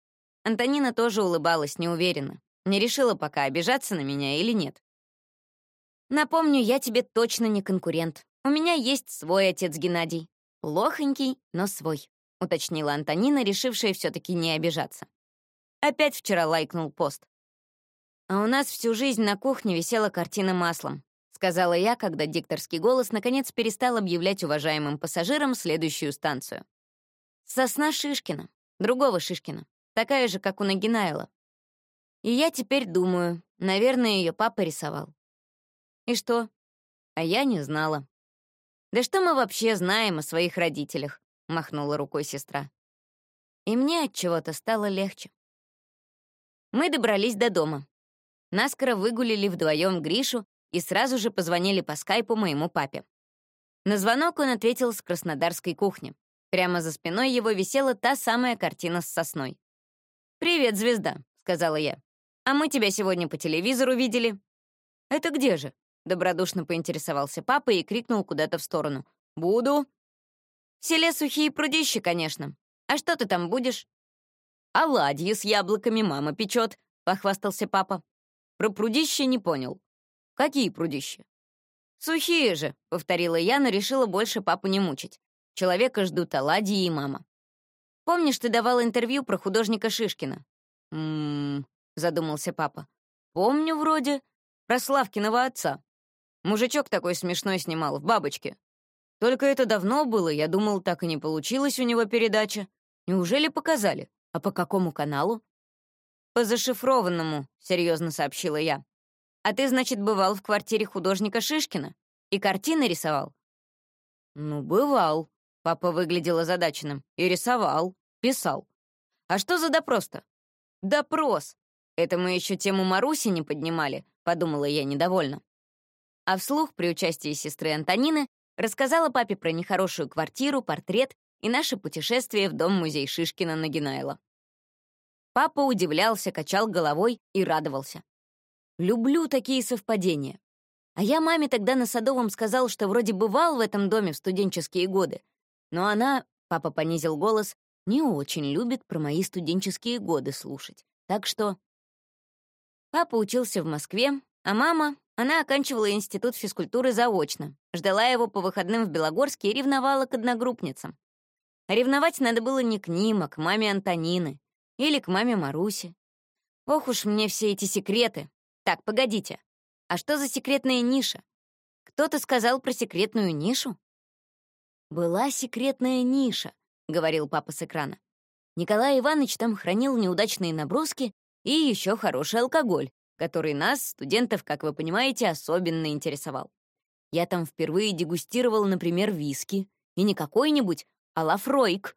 Антонина тоже улыбалась неуверенно, не решила пока, обижаться на меня или нет. «Напомню, я тебе точно не конкурент. У меня есть свой отец Геннадий. «Лохонький, но свой», — уточнила Антонина, решившая все таки не обижаться. Опять вчера лайкнул пост. «А у нас всю жизнь на кухне висела картина маслом», — сказала я, когда дикторский голос наконец перестал объявлять уважаемым пассажирам следующую станцию. «Сосна Шишкина, другого Шишкина, такая же, как у Нагинайла. И я теперь думаю, наверное, ее папа рисовал». «И что?» А я не знала. «Да что мы вообще знаем о своих родителях?» — махнула рукой сестра. И мне от чего-то стало легче. Мы добрались до дома. Наскоро выгулили вдвоем Гришу и сразу же позвонили по скайпу моему папе. На звонок он ответил с краснодарской кухни. Прямо за спиной его висела та самая картина с сосной. «Привет, звезда», — сказала я. А мы тебя сегодня по телевизору видели». «Это где же?» — добродушно поинтересовался папа и крикнул куда-то в сторону. «Буду». «В селе сухие прудищи, конечно. А что ты там будешь?» «Оладьи с яблоками мама печет», — похвастался папа. «Про прудище не понял. Какие прудища?» «Сухие же», — повторила я, но решила больше папу не мучить. Человека ждут оладьи и мама. «Помнишь, ты давал интервью про художника Шишкина?» «М-м-м», задумался папа. «Помню вроде. Про Славкиного отца. Мужичок такой смешной снимал, в бабочке. Только это давно было, я думал, так и не получилось у него передача. Неужели показали? А по какому каналу?» «По зашифрованному», — серьезно сообщила я. «А ты, значит, бывал в квартире художника Шишкина? И картины рисовал?» «Ну, бывал», — папа выглядел озадаченным. «И рисовал, писал. А что за допрос-то?» «Допрос! Это мы еще тему Маруси не поднимали», — подумала я недовольно. А вслух, при участии сестры Антонины, рассказала папе про нехорошую квартиру, портрет и наше путешествие в дом-музей Шишкина на Генайло. Папа удивлялся, качал головой и радовался. «Люблю такие совпадения. А я маме тогда на Садовом сказал, что вроде бывал в этом доме в студенческие годы. Но она, папа понизил голос, не очень любит про мои студенческие годы слушать. Так что... Папа учился в Москве, а мама, она оканчивала институт физкультуры заочно, ждала его по выходным в Белогорске и ревновала к одногруппницам. Ревновать надо было не к ним, а к маме Антонины или к маме Маруси. Ох уж мне все эти секреты. Так, погодите. А что за секретная ниша? Кто-то сказал про секретную нишу? Была секретная ниша, говорил папа с экрана. Николай Иванович там хранил неудачные наброски и еще хороший алкоголь, который нас, студентов, как вы понимаете, особенно интересовал. Я там впервые дегустировал, например, виски, и не какой-нибудь, а лафройк.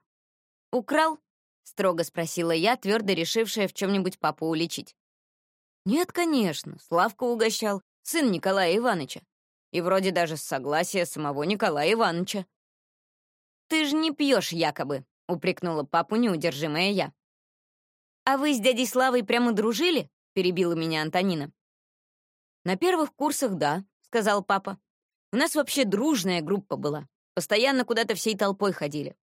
«Украл?» — строго спросила я, твердо решившая в чем-нибудь папу уличить. «Нет, конечно, Славка угощал, сын Николая Ивановича. И вроде даже с согласия самого Николая Ивановича». «Ты же не пьешь якобы», — упрекнула папу неудержимая я. «А вы с дядей Славой прямо дружили?» — перебила меня Антонина. «На первых курсах, да», — сказал папа. «У нас вообще дружная группа была. Постоянно куда-то всей толпой ходили.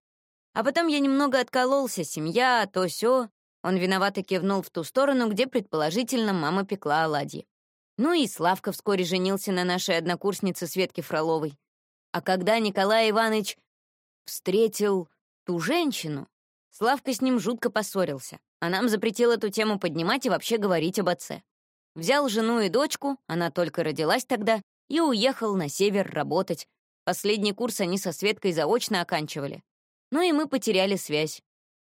А потом я немного откололся, семья, то сё. Он виновато кивнул в ту сторону, где, предположительно, мама пекла оладьи. Ну и Славка вскоре женился на нашей однокурснице Светке Фроловой. А когда Николай Иванович встретил ту женщину, Славка с ним жутко поссорился, а нам запретил эту тему поднимать и вообще говорить об отце. Взял жену и дочку, она только родилась тогда, и уехал на север работать. Последний курс они со Светкой заочно оканчивали. Ну и мы потеряли связь.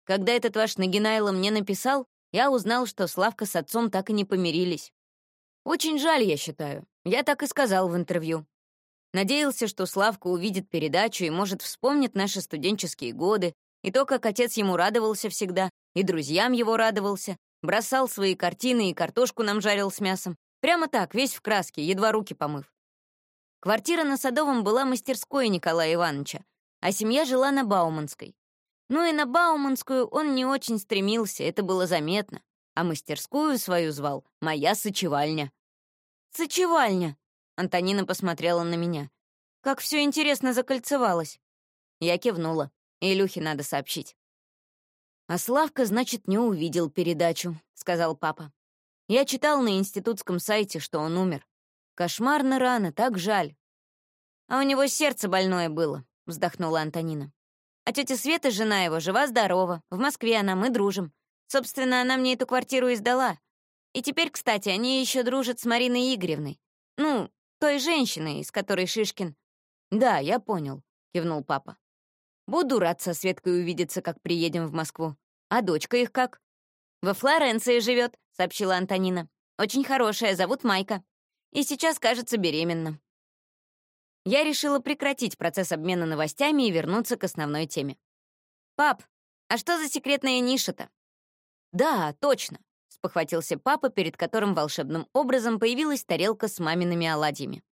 Когда этот ваш Нагинайло мне написал, я узнал, что Славка с отцом так и не помирились. Очень жаль, я считаю. Я так и сказал в интервью. Надеялся, что Славка увидит передачу и, может, вспомнит наши студенческие годы, и то, как отец ему радовался всегда, и друзьям его радовался, бросал свои картины и картошку нам жарил с мясом. Прямо так, весь в краске, едва руки помыв. Квартира на Садовом была мастерской Николая Ивановича, а семья жила на Бауманской. Ну и на Бауманскую он не очень стремился, это было заметно, а мастерскую свою звал «Моя сочевальня». «Сочевальня!» — Антонина посмотрела на меня. «Как все интересно закольцевалось!» Я кивнула. Илюхе надо сообщить. «А Славка, значит, не увидел передачу», — сказал папа. «Я читал на институтском сайте, что он умер. Кошмарно рано, так жаль». «А у него сердце больное было», вздохнула Антонина. А тетя Света, жена его, жива-здорова. В Москве она, мы дружим. Собственно, она мне эту квартиру и сдала. И теперь, кстати, они еще дружат с Мариной Игоревной. Ну, той женщиной, с которой Шишкин. Да, я понял, кивнул папа. Буду рад со Светкой увидеться, как приедем в Москву. А дочка их как? Во Флоренции живет, сообщила Антонина. Очень хорошая, зовут Майка. И сейчас, кажется, беременна я решила прекратить процесс обмена новостями и вернуться к основной теме. «Пап, а что за секретная ниша-то?» «Да, точно», — спохватился папа, перед которым волшебным образом появилась тарелка с мамиными оладьями.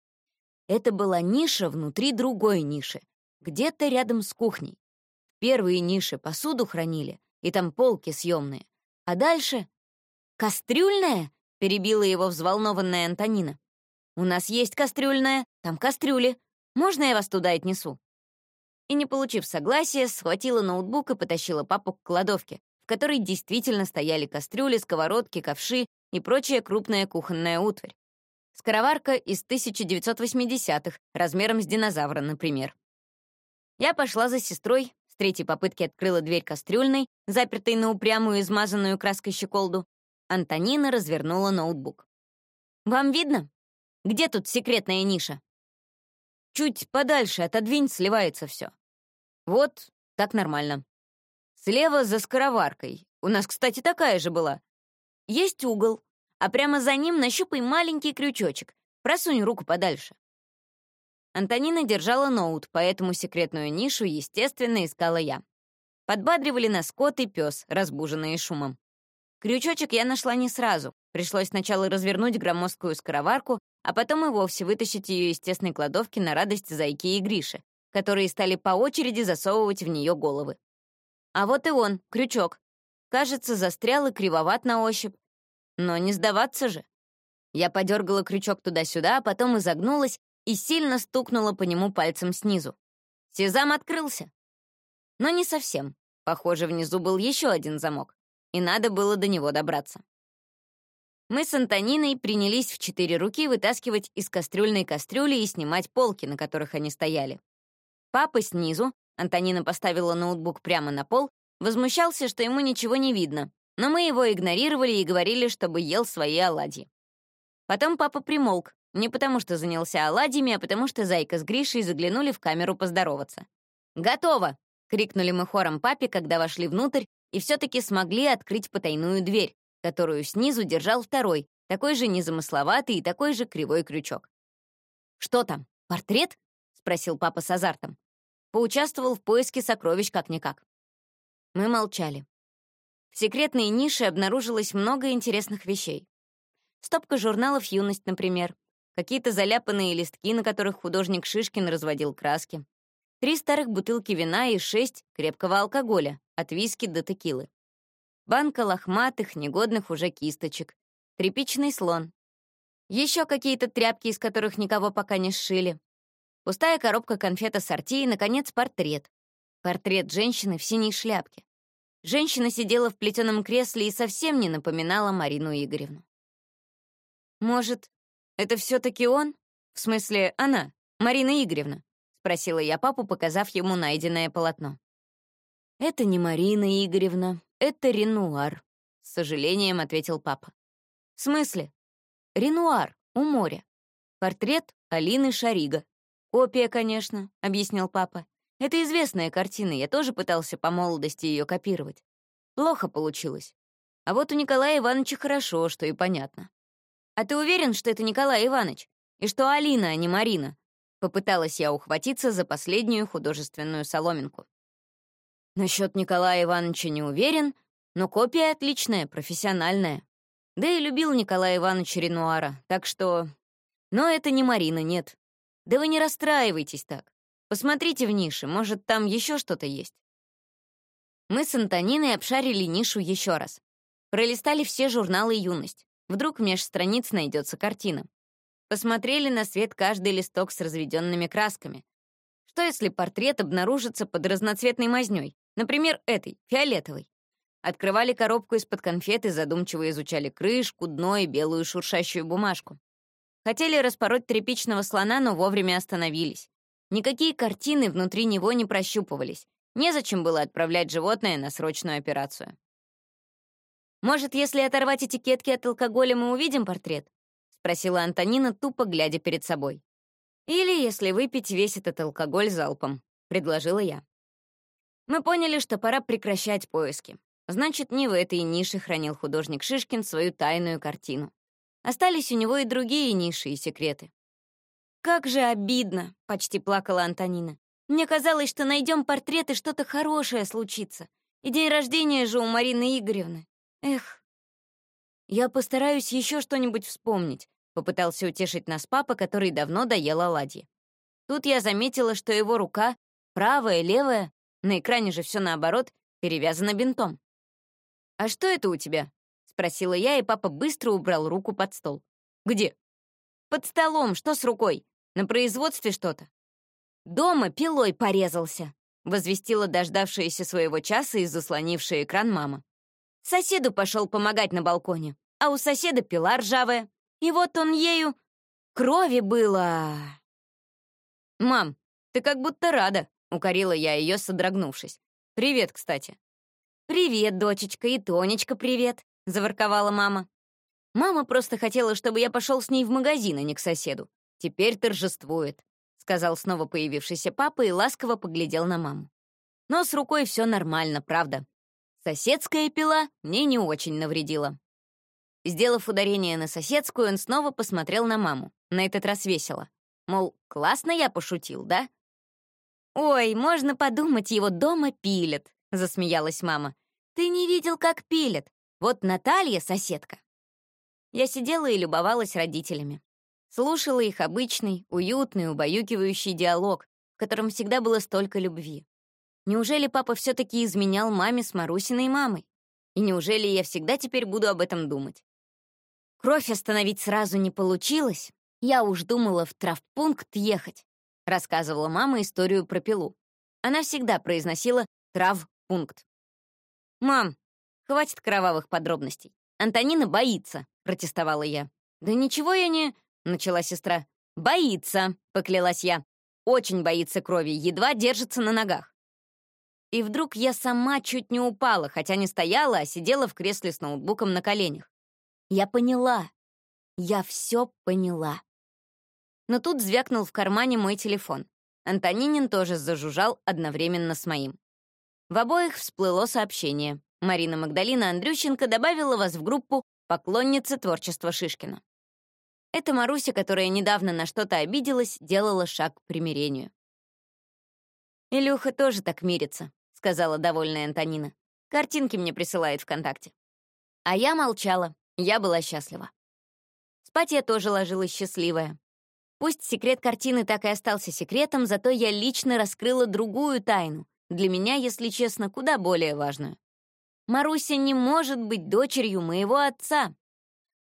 Это была ниша внутри другой ниши, где-то рядом с кухней. В первые ниши посуду хранили, и там полки съемные. А дальше... «Кастрюльная?» — перебила его взволнованная Антонина. «У нас есть кастрюльная, там кастрюли. Можно я вас туда отнесу?» И, не получив согласия, схватила ноутбук и потащила папу к кладовке, в которой действительно стояли кастрюли, сковородки, ковши и прочая крупная кухонная утварь. Скороварка из 1980-х, размером с динозавра, например. Я пошла за сестрой, с третьей попытки открыла дверь кастрюльной, запертой на упрямую, измазанную краской щеколду. Антонина развернула ноутбук. «Вам видно? Где тут секретная ниша?» «Чуть подальше отодвинь, сливается все. Вот, так нормально. Слева за скороваркой. У нас, кстати, такая же была. Есть угол, а прямо за ним нащупай маленький крючочек. Просунь руку подальше. Антонина держала ноут, поэтому секретную нишу, естественно, искала я. Подбадривали нас кот и пес, разбуженные шумом. Крючочек я нашла не сразу. Пришлось сначала развернуть громоздкую скороварку, а потом и вовсе вытащить ее из тесной кладовки на радость Зайки и Гриши, которые стали по очереди засовывать в нее головы. А вот и он, крючок. Кажется, застрял и кривоват на ощупь, но не сдаваться же. Я подергала крючок туда-сюда, а потом изогнулась и сильно стукнула по нему пальцем снизу. Сезам открылся. Но не совсем. Похоже, внизу был еще один замок, и надо было до него добраться. Мы с Антониной принялись в четыре руки вытаскивать из кастрюльной кастрюли и снимать полки, на которых они стояли. Папа снизу, Антонина поставила ноутбук прямо на пол, возмущался, что ему ничего не видно, но мы его игнорировали и говорили, чтобы ел свои оладьи. Потом папа примолк, не потому что занялся оладьями, а потому что Зайка с Гришей заглянули в камеру поздороваться. «Готово!» — крикнули мы хором папе, когда вошли внутрь и все-таки смогли открыть потайную дверь, которую снизу держал второй, такой же незамысловатый и такой же кривой крючок. «Что там, портрет?» — спросил папа с азартом. Поучаствовал в поиске сокровищ как-никак. Мы молчали. В секретной нише обнаружилось много интересных вещей. Стопка журналов «Юность», например, какие-то заляпанные листки, на которых художник Шишкин разводил краски, три старых бутылки вина и шесть крепкого алкоголя, от виски до текилы. Банка лохматых, негодных уже кисточек, тряпичный слон. Еще какие-то тряпки, из которых никого пока не сшили. Пустая коробка конфет ассорти и, наконец, портрет. Портрет женщины в синей шляпке. Женщина сидела в плетеном кресле и совсем не напоминала Марину Игоревну. «Может, это все таки он? В смысле, она, Марина Игоревна?» — спросила я папу, показав ему найденное полотно. «Это не Марина Игоревна, это Ренуар», — с сожалением ответил папа. «В смысле?» «Ренуар, у моря. Портрет Алины Шарига. Копия, конечно», — объяснил папа. Это известная картина, я тоже пытался по молодости ее копировать. Плохо получилось. А вот у Николая Ивановича хорошо, что и понятно. «А ты уверен, что это Николай Иванович? И что Алина, а не Марина?» Попыталась я ухватиться за последнюю художественную соломинку. Насчет Николая Ивановича не уверен, но копия отличная, профессиональная. Да и любил Николай Иванович Ренуара, так что... Но это не Марина, нет. Да вы не расстраивайтесь так. Посмотрите в нише, может, там еще что-то есть. Мы с Антониной обшарили нишу еще раз. Пролистали все журналы «Юность». Вдруг меж страниц найдется картина. Посмотрели на свет каждый листок с разведенными красками. Что если портрет обнаружится под разноцветной мазнёй, например, этой, фиолетовой? Открывали коробку из-под конфет и задумчиво изучали крышку, дно и белую шуршащую бумажку. Хотели распороть тряпичного слона, но вовремя остановились. Никакие картины внутри него не прощупывались. Незачем было отправлять животное на срочную операцию. «Может, если оторвать этикетки от алкоголя, мы увидим портрет?» — спросила Антонина, тупо глядя перед собой. «Или если выпить весь этот алкоголь залпом», — предложила я. Мы поняли, что пора прекращать поиски. Значит, не в этой нише хранил художник Шишкин свою тайную картину. Остались у него и другие ниши и секреты. «Как же обидно!» — почти плакала Антонина. «Мне казалось, что найдем портрет и что-то хорошее случится. И день рождения же у Марины Игоревны. Эх!» «Я постараюсь еще что-нибудь вспомнить», — попытался утешить нас папа, который давно доел оладьи. Тут я заметила, что его рука, правая, левая, на экране же все наоборот, перевязана бинтом. «А что это у тебя?» — спросила я, и папа быстро убрал руку под стол. «Где?» «Под столом. Что с рукой? На производстве что-то?» «Дома пилой порезался», — возвестила дождавшаяся своего часа и заслонившая экран мама. Соседу пошел помогать на балконе, а у соседа пила ржавая. И вот он ею... Крови было. «Мам, ты как будто рада», — укорила я ее, содрогнувшись. «Привет, кстати». «Привет, дочечка, и Тонечка привет», — заворковала мама. «Мама просто хотела, чтобы я пошел с ней в магазин, а не к соседу. Теперь торжествует», — сказал снова появившийся папа и ласково поглядел на маму. «Но с рукой все нормально, правда. Соседская пила мне не очень навредила». Сделав ударение на соседскую, он снова посмотрел на маму, на этот раз весело. Мол, классно я пошутил, да? «Ой, можно подумать, его дома пилят», — засмеялась мама. «Ты не видел, как пилят? Вот Наталья — соседка». Я сидела и любовалась родителями. Слушала их обычный, уютный, убаюкивающий диалог, в котором всегда было столько любви. Неужели папа все-таки изменял маме с Марусиной мамой? И неужели я всегда теперь буду об этом думать? Кровь остановить сразу не получилось. Я уж думала в травпункт ехать. Рассказывала мама историю про пилу. Она всегда произносила травпункт. «Мам, хватит кровавых подробностей. Антонина боится», — протестовала я. «Да ничего я не...» — начала сестра. «Боится», — поклялась я. «Очень боится крови, едва держится на ногах». И вдруг я сама чуть не упала, хотя не стояла, а сидела в кресле с ноутбуком на коленях. Я поняла. Я все поняла. Но тут звякнул в кармане мой телефон. Антонинин тоже зажужжал одновременно с моим. В обоих всплыло сообщение. Марина Магдалина Андрющенко добавила вас в группу «Поклонницы творчества Шишкина». Эта Маруся, которая недавно на что-то обиделась, делала шаг к примирению. «Илюха тоже так мирится», — сказала довольная Антонина. «Картинки мне присылает ВКонтакте». А я молчала. Я была счастлива. Спать я тоже ложилась счастливая. Пусть секрет картины так и остался секретом, зато я лично раскрыла другую тайну, для меня, если честно, куда более важную. Маруся не может быть дочерью моего отца.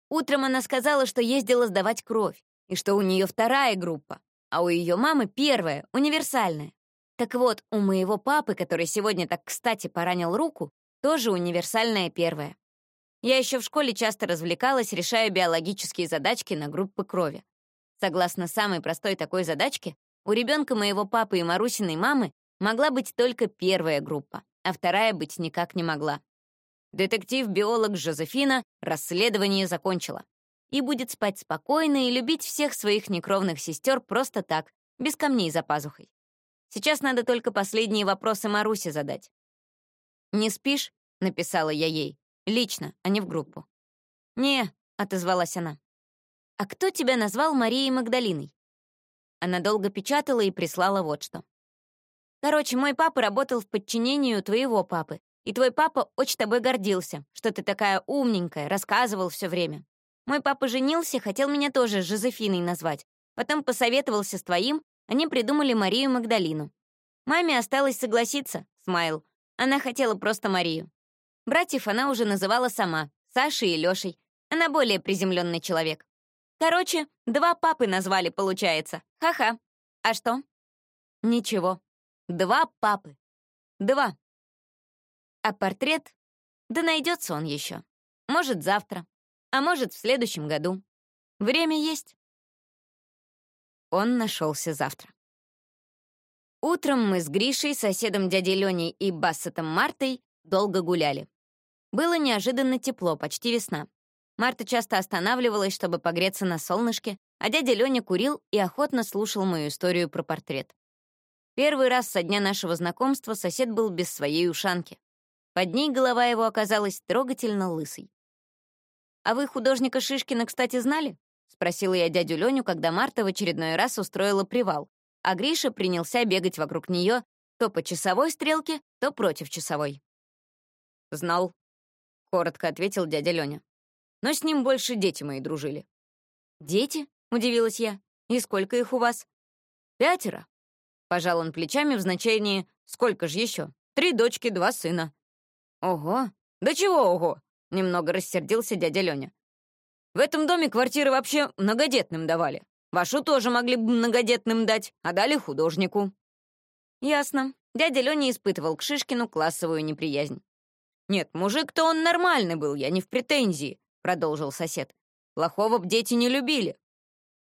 Утром она сказала, что ездила сдавать кровь, и что у нее вторая группа, а у ее мамы первая, универсальная. Так вот, у моего папы, который сегодня так кстати поранил руку, тоже универсальная первая. Я еще в школе часто развлекалась, решая биологические задачки на группы крови. Согласно самой простой такой задачке, у ребенка моего папы и Марусиной мамы могла быть только первая группа, а вторая быть никак не могла. Детектив-биолог Жозефина расследование закончила и будет спать спокойно и любить всех своих некровных сестер просто так, без камней за пазухой. Сейчас надо только последние вопросы Марусе задать. «Не спишь?» — написала я ей. Лично, а не в группу. «Не», — отозвалась она. «А кто тебя назвал Марией Магдалиной?» Она долго печатала и прислала вот что. «Короче, мой папа работал в подчинении у твоего папы, и твой папа очень тобой гордился, что ты такая умненькая, рассказывал все время. Мой папа женился, хотел меня тоже Жозефиной назвать. Потом посоветовался с твоим, они придумали Марию Магдалину. Маме осталось согласиться, Смайл. Она хотела просто Марию. Братьев она уже называла сама, Сашей и Лешей. Она более приземленный человек. Короче, два папы назвали, получается. Ха-ха. А что? Ничего. Два папы. Два. А портрет? Да найдется он еще. Может, завтра. А может, в следующем году. Время есть. Он нашелся завтра. Утром мы с Гришей, соседом дядей Леней и Бассетом Мартой долго гуляли. Было неожиданно тепло, почти весна. Марта часто останавливалась, чтобы погреться на солнышке, а дядя Лёня курил и охотно слушал мою историю про портрет. Первый раз со дня нашего знакомства сосед был без своей ушанки. Под ней голова его оказалась трогательно лысой. «А вы художника Шишкина, кстати, знали?» — спросила я дядю Леню, когда Марта в очередной раз устроила привал, а Гриша принялся бегать вокруг нее то по часовой стрелке, то против часовой. «Знал», — коротко ответил дядя Лёня. «Но с ним больше дети мои дружили». «Дети?» — удивилась я. «И сколько их у вас?» «Пятеро». Пожал он плечами в значении «Сколько же еще? Три дочки, два сына». «Ого! Да чего ого? Немного рассердился дядя Леня. «В этом доме квартиры вообще многодетным давали. Вашу тоже могли бы многодетным дать, а дали художнику». «Ясно. Дядя Леня испытывал к Шишкину классовую неприязнь. «Нет, мужик-то он нормальный был, я не в претензии», — продолжил сосед. «Плохого б дети не любили.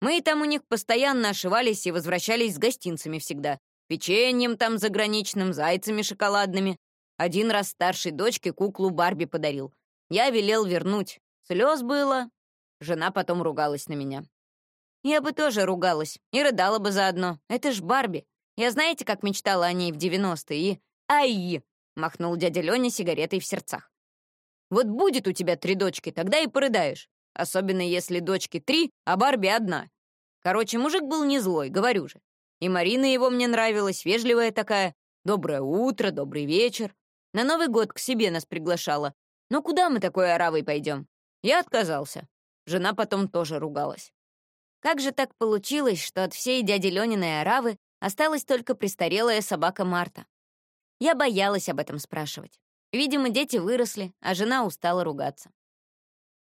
Мы там у них постоянно ошивались и возвращались с гостинцами всегда. Печеньем там заграничным, зайцами шоколадными. Один раз старшей дочке куклу Барби подарил. Я велел вернуть. Слез было. Жена потом ругалась на меня. Я бы тоже ругалась и рыдала бы заодно. Это ж Барби. Я знаете, как мечтала о ней в 90-е и... Ай! Махнул дядя Леня сигаретой в сердцах. Вот будет у тебя три дочки, тогда и порыдаешь. Особенно если дочки три, а Барби одна. Короче, мужик был не злой, говорю же. И Марина его мне нравилась, вежливая такая. Доброе утро, добрый вечер. На Новый год к себе нас приглашала. Но куда мы такой оравой пойдем? Я отказался. Жена потом тоже ругалась. Как же так получилось, что от всей дяди Лениной оравы осталась только престарелая собака Марта? Я боялась об этом спрашивать. Видимо, дети выросли, а жена устала ругаться.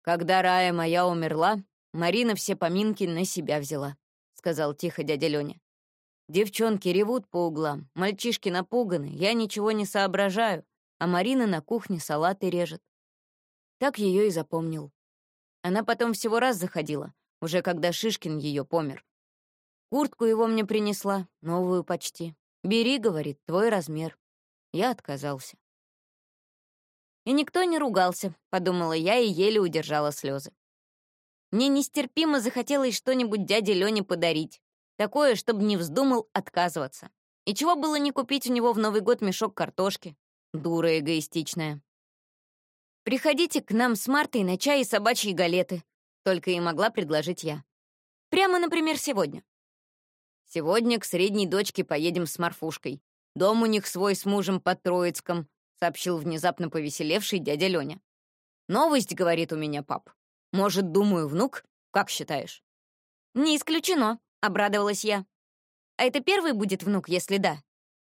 «Когда Рая моя умерла, Марина все поминки на себя взяла», — сказал тихо дядя Лёня. «Девчонки ревут по углам, мальчишки напуганы, я ничего не соображаю, а Марина на кухне салаты режет». Так ее и запомнил. Она потом всего раз заходила, уже когда Шишкин ее помер. Куртку его мне принесла, новую почти. «Бери», — говорит, — «твой размер». Я отказался. И никто не ругался, подумала я и еле удержала слезы. Мне нестерпимо захотелось что-нибудь дяде Лене подарить. Такое, чтобы не вздумал отказываться. И чего было не купить у него в Новый год мешок картошки? Дура эгоистичная. «Приходите к нам с Мартой на чай и собачьи галеты», только и могла предложить я. Прямо, например, сегодня. Сегодня к средней дочке поедем с Марфушкой. Дом у них свой с мужем под Троицком», — сообщил внезапно повеселевший дядя Лёня. «Новость, — говорит у меня пап. Может, думаю, внук? Как считаешь?» «Не исключено», — обрадовалась я. «А это первый будет внук, если да?»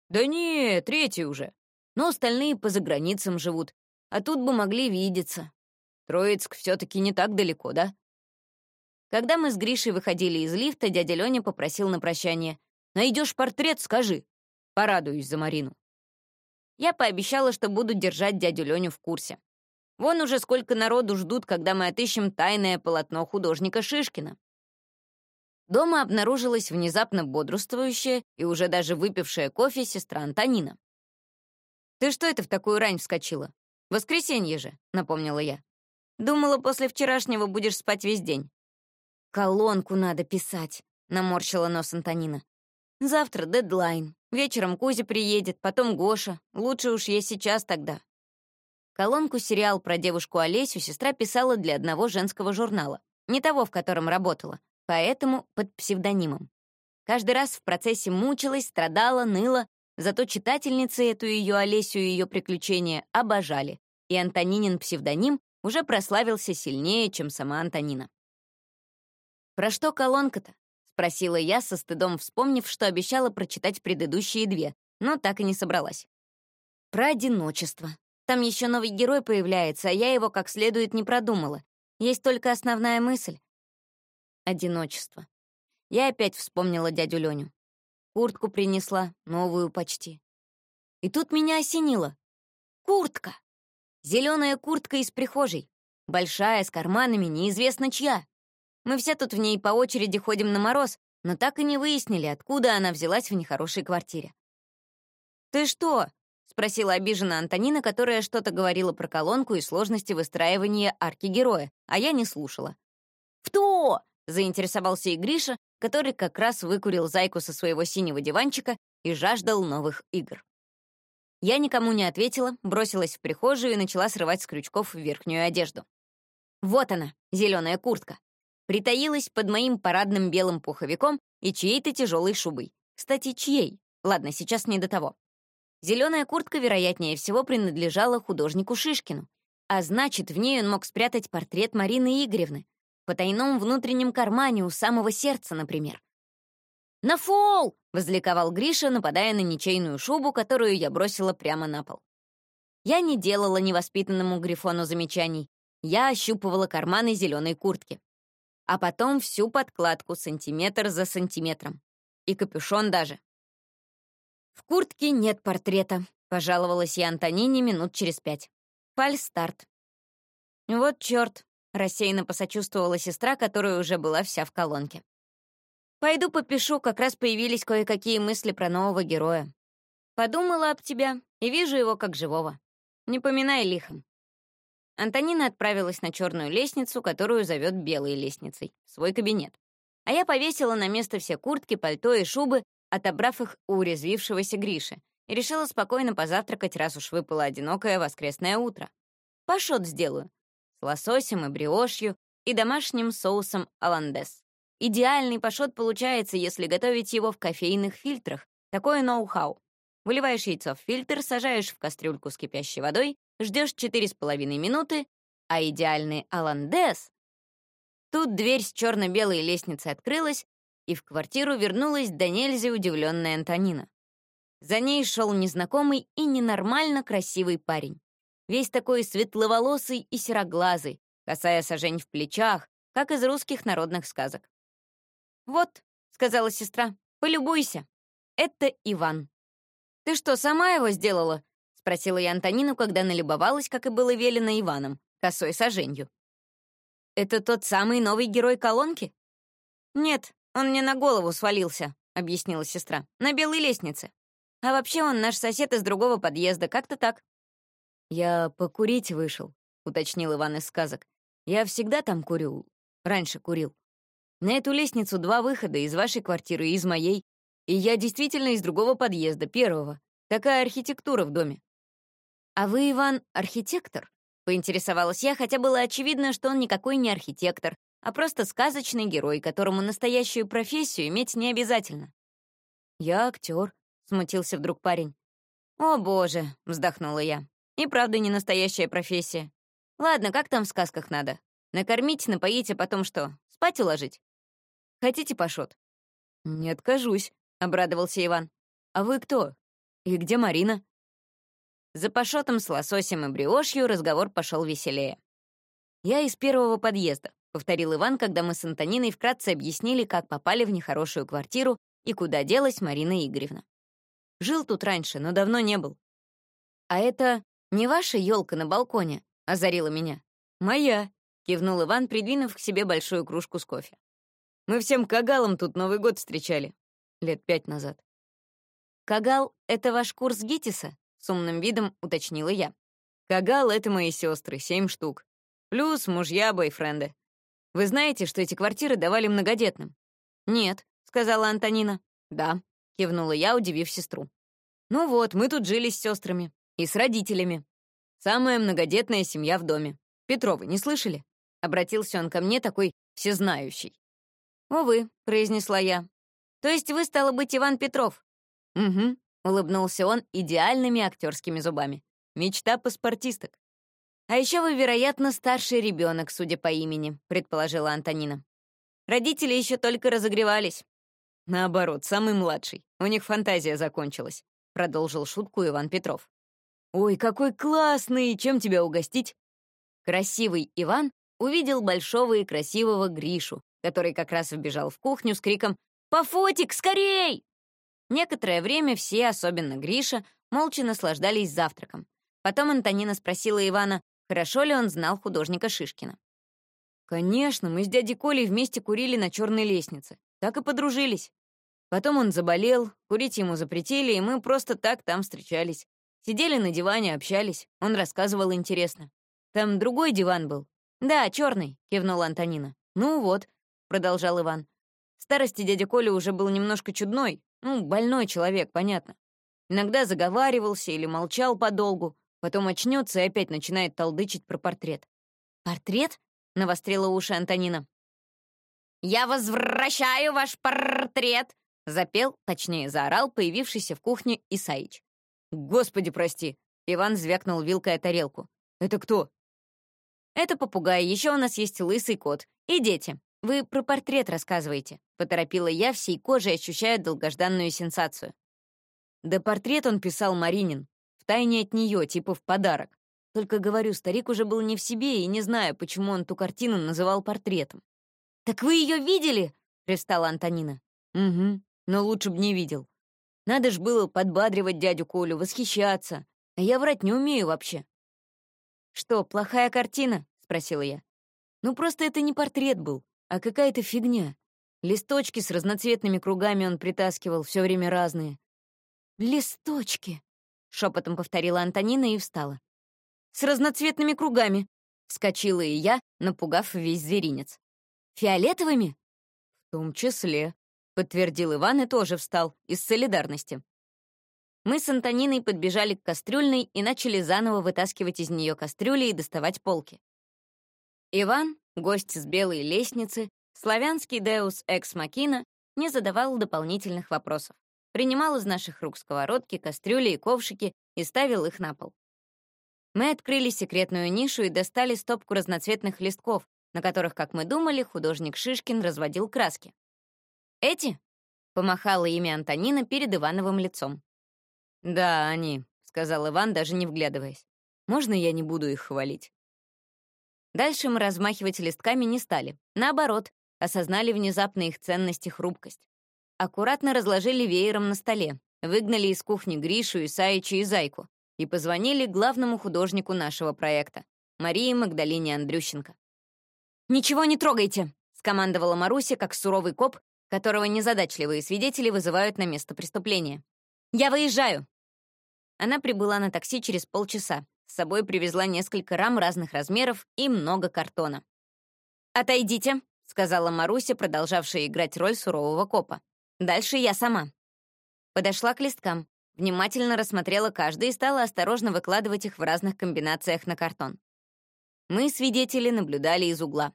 «Да не, третий уже. Но остальные по заграницам живут, а тут бы могли видеться. Троицк все таки не так далеко, да?» Когда мы с Гришей выходили из лифта, дядя Лёня попросил на прощание. «Найдешь портрет, скажи. Порадуюсь за Марину. Я пообещала, что буду держать дядю Леню в курсе. Вон уже сколько народу ждут, когда мы отыщем тайное полотно художника Шишкина. Дома обнаружилась внезапно бодрствующая и уже даже выпившая кофе сестра Антонина. «Ты что это в такую рань вскочила? Воскресенье же», — напомнила я. «Думала, после вчерашнего будешь спать весь день». «Колонку надо писать», — наморщила нос Антонина. «Завтра дедлайн. Вечером Кузя приедет, потом Гоша. Лучше уж я сейчас тогда. Колонку-сериал про девушку Олесю сестра писала для одного женского журнала, не того, в котором работала, поэтому под псевдонимом. Каждый раз в процессе мучилась, страдала, ныла, зато читательницы эту ее Олесю и ее приключения обожали, и Антонинин псевдоним уже прославился сильнее, чем сама Антонина. Про что колонка-то? — спросила я, со стыдом вспомнив, что обещала прочитать предыдущие две, но так и не собралась. «Про одиночество. Там еще новый герой появляется, а я его как следует не продумала. Есть только основная мысль. Одиночество. Я опять вспомнила дядю Леню. Куртку принесла, новую почти. И тут меня осенило. Куртка! Зеленая куртка из прихожей. Большая, с карманами, неизвестно чья. Мы все тут в ней по очереди ходим на мороз, но так и не выяснили, откуда она взялась в нехорошей квартире. «Ты что?» — спросила обиженная Антонина, которая что-то говорила про колонку и сложности выстраивания арки героя, а я не слушала. «Кто?» — заинтересовался и Гриша, который как раз выкурил зайку со своего синего диванчика и жаждал новых игр. Я никому не ответила, бросилась в прихожую и начала срывать с крючков верхнюю одежду. Вот она, зеленая куртка притаилась под моим парадным белым пуховиком и чьей-то тяжелой шубой. Кстати, чьей? Ладно, сейчас не до того. Зеленая куртка, вероятнее всего, принадлежала художнику Шишкину, а значит, в ней он мог спрятать портрет Марины Игоревны, в потайном внутреннем кармане у самого сердца, например. «На фол!» — возликовал Гриша, нападая на ничейную шубу, которую я бросила прямо на пол. Я не делала невоспитанному Грифону замечаний, Я ощупывала карманы зеленой куртки. А потом всю подкладку сантиметр за сантиметром. И капюшон даже. В куртке нет портрета, пожаловалась я Антонине минут через пять. Фальстарт. Вот чёрт, рассеянно посочувствовала сестра, которая уже была вся в колонке. Пойду попишу, как раз появились кое-какие мысли про нового героя. Подумала об тебя и вижу его как живого. Не поминай лихом. Антонина отправилась на черную лестницу, которую зовет белой лестницей, в свой кабинет. А я повесила на место все куртки, пальто и шубы, отобрав их у урезвившегося Гриши, и решила спокойно позавтракать, раз уж выпало одинокое воскресное утро. Пашот сделаю. С лососем и бриошью и домашним соусом оландес. Идеальный пашот получается, если готовить его в кофейных фильтрах. Такое ноу-хау. Выливаешь яйцо в фильтр, сажаешь в кастрюльку с кипящей водой, ждешь 4,5 минуты, а идеальный оландес... Тут дверь с черно-белой лестницы открылась, и в квартиру вернулась до нельзя удивленная Антонина. За ней шел незнакомый и ненормально красивый парень. Весь такой светловолосый и сероглазый, касая сажень в плечах, как из русских народных сказок. «Вот», — сказала сестра, — «полюбуйся. Это Иван». «Ты что, сама его сделала?» — спросила я Антонину, когда налюбовалась, как и было велено Иваном, косой саженью. «Это тот самый новый герой колонки?» «Нет, он мне на голову свалился», — объяснила сестра, — «на белой лестнице. А вообще он наш сосед из другого подъезда, как-то так». «Я покурить вышел», — уточнил Иван из сказок. «Я всегда там курю. Раньше курил. На эту лестницу два выхода из вашей квартиры и из моей. И я действительно из другого подъезда, первого. Такая архитектура в доме. А вы, Иван, архитектор? Поинтересовалась я, хотя было очевидно, что он никакой не архитектор, а просто сказочный герой, которому настоящую профессию иметь не обязательно. «Я актер», — смутился вдруг парень. «О, боже», — вздохнула я. «И правда не настоящая профессия. Ладно, как там в сказках надо? Накормить, напоить, а потом что, спать уложить? Хотите пашот?» «Не откажусь», обрадовался Иван. «А вы кто? И где Марина?» За пашотом с лососем и бриошью разговор пошел веселее. «Я из первого подъезда», — повторил Иван, когда мы с Антониной вкратце объяснили, как попали в нехорошую квартиру и куда делась Марина Игоревна. «Жил тут раньше, но давно не был». «А это не ваша елка на балконе?» — озарила меня. «Моя», — кивнул Иван, придвинув к себе большую кружку с кофе. «Мы всем кагалом тут Новый год встречали лет пять назад. «Кагал — это ваш курс ГИТИСа?» — с умным видом уточнила я. «Кагал — это мои сестры, семь штук. Плюс мужья-бойфренды. Вы знаете, что эти квартиры давали многодетным?» «Нет», — сказала Антонина. «Да», — кивнула я, удивив сестру. «Ну вот, мы тут жили с сестрами и с родителями. Самая многодетная семья в доме. Петровы, не слышали?» Обратился он ко мне такой всезнающий. «Увы», — произнесла я, то есть вы, стало быть, Иван Петров?» «Угу», — улыбнулся он идеальными актерскими зубами. «Мечта паспортисток». «А еще вы, вероятно, старший ребенок, судя по имени», — предположила Антонина. «Родители еще только разогревались». «Наоборот, самый младший. У них фантазия закончилась», — продолжил шутку Иван Петров. «Ой, какой классный! Чем тебя угостить?» Красивый Иван увидел большого и красивого Гришу, который как раз вбежал в кухню с криком «Пафотик, скорей!» Некоторое время все, особенно Гриша, молча наслаждались завтраком. Потом Антонина спросила Ивана, хорошо ли он знал художника Шишкина. «Конечно, мы с дядей Колей вместе курили на черной лестнице. Так и подружились. Потом он заболел, курить ему запретили, и мы просто так там встречались. Сидели на диване, общались. Он рассказывал интересно. Там другой диван был. «Да, черный», — кивнула Антонина. «Ну вот», — продолжал Иван старости дядя Коля уже был немножко чудной, ну, больной человек, понятно. Иногда заговаривался или молчал подолгу, потом очнется и опять начинает толдычить про портрет. «Портрет?» — навострила уши Антонина. «Я возвращаю ваш портрет!» — запел, точнее, заорал появившийся в кухне Исаич. «Господи, прости!» — Иван звякнул вилкой о тарелку. «Это кто?» «Это попугай, еще у нас есть лысый кот. И дети. «Вы про портрет рассказываете», — поторопила я всей кожей, ощущая долгожданную сенсацию. Да портрет он писал Маринин, втайне от нее, типа в подарок. Только говорю, старик уже был не в себе, и не знаю, почему он ту картину называл портретом. «Так вы ее видели?» — пристала Антонина. «Угу, но лучше б не видел. Надо ж было подбадривать дядю Колю, восхищаться. А я врать не умею вообще». «Что, плохая картина?» — спросила я. «Ну, просто это не портрет был, а какая-то фигня. Листочки с разноцветными кругами он притаскивал, все время разные». «Листочки», — шепотом повторила Антонина и встала. «С разноцветными кругами», — вскочила и я, напугав весь зверинец. «Фиолетовыми?» «В том числе», — подтвердил Иван и тоже встал, из солидарности. Мы с Антониной подбежали к кастрюльной и начали заново вытаскивать из нее кастрюли и доставать полки. Иван, гость с белой лестницы, славянский Деус Экс Макина, не задавал дополнительных вопросов. Принимал из наших рук сковородки, кастрюли и ковшики и ставил их на пол. Мы открыли секретную нишу и достали стопку разноцветных листков, на которых, как мы думали, художник Шишкин разводил краски. «Эти?» — помахала ими Антонина перед Ивановым лицом. «Да, они», — сказал Иван, даже не вглядываясь. «Можно я не буду их хвалить?» Дальше мы размахивать листками не стали. Наоборот, осознали внезапно их ценность и хрупкость. Аккуратно разложили веером на столе, выгнали из кухни Гришу, Исаича и Зайку и позвонили главному художнику нашего проекта, Марии Магдалине Андрющенко. «Ничего не трогайте!» — скомандовала Маруся, как суровый коп, которого незадачливые свидетели вызывают на место преступления. «Я выезжаю!» Она прибыла на такси через полчаса. С собой привезла несколько рам разных размеров и много картона. «Отойдите», — сказала Маруся, продолжавшая играть роль сурового копа. «Дальше я сама». Подошла к листкам, внимательно рассмотрела каждый и стала осторожно выкладывать их в разных комбинациях на картон. Мы, свидетели, наблюдали из угла.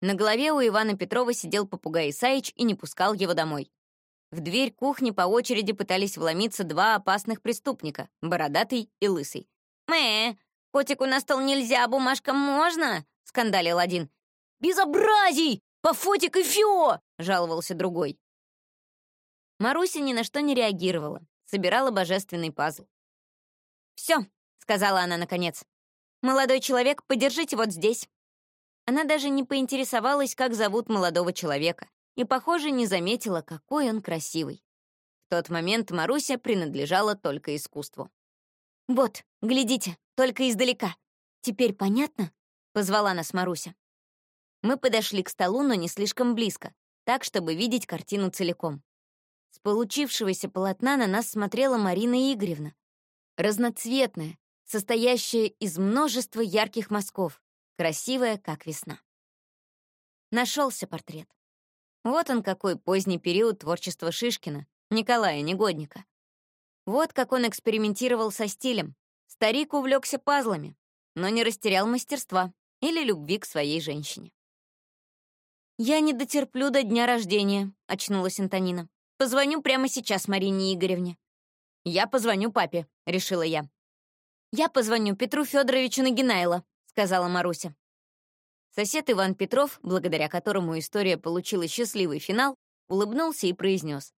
На голове у Ивана Петрова сидел попугай Исаич и не пускал его домой. В дверь кухни по очереди пытались вломиться два опасных преступника — бородатый и лысый. «Мэ, котику на стол нельзя, бумажкам можно?» — скандалил один. «Безобразий! По фотик и фио!» — жаловался другой. Маруся ни на что не реагировала, собирала божественный пазл. «Все», — сказала она наконец. «Молодой человек, подержите вот здесь». Она даже не поинтересовалась, как зовут молодого человека и, похоже, не заметила, какой он красивый. В тот момент Маруся принадлежала только искусству. «Вот, глядите, только издалека. Теперь понятно?» — позвала нас Маруся. Мы подошли к столу, но не слишком близко, так, чтобы видеть картину целиком. С получившегося полотна на нас смотрела Марина Игоревна. Разноцветная, состоящая из множества ярких мазков, красивая, как весна. Нашелся портрет. Вот он какой поздний период творчества Шишкина, Николая Негодника. Вот как он экспериментировал со стилем. Старик увлекся пазлами, но не растерял мастерства или любви к своей женщине. «Я не дотерплю до дня рождения», — очнулась Антонина. «Позвоню прямо сейчас Марине Игоревне». «Я позвоню папе», — решила я. «Я позвоню Петру Федоровичу Нагинайло», — сказала Маруся. Сосед Иван Петров, благодаря которому история получила счастливый финал, улыбнулся и произнес.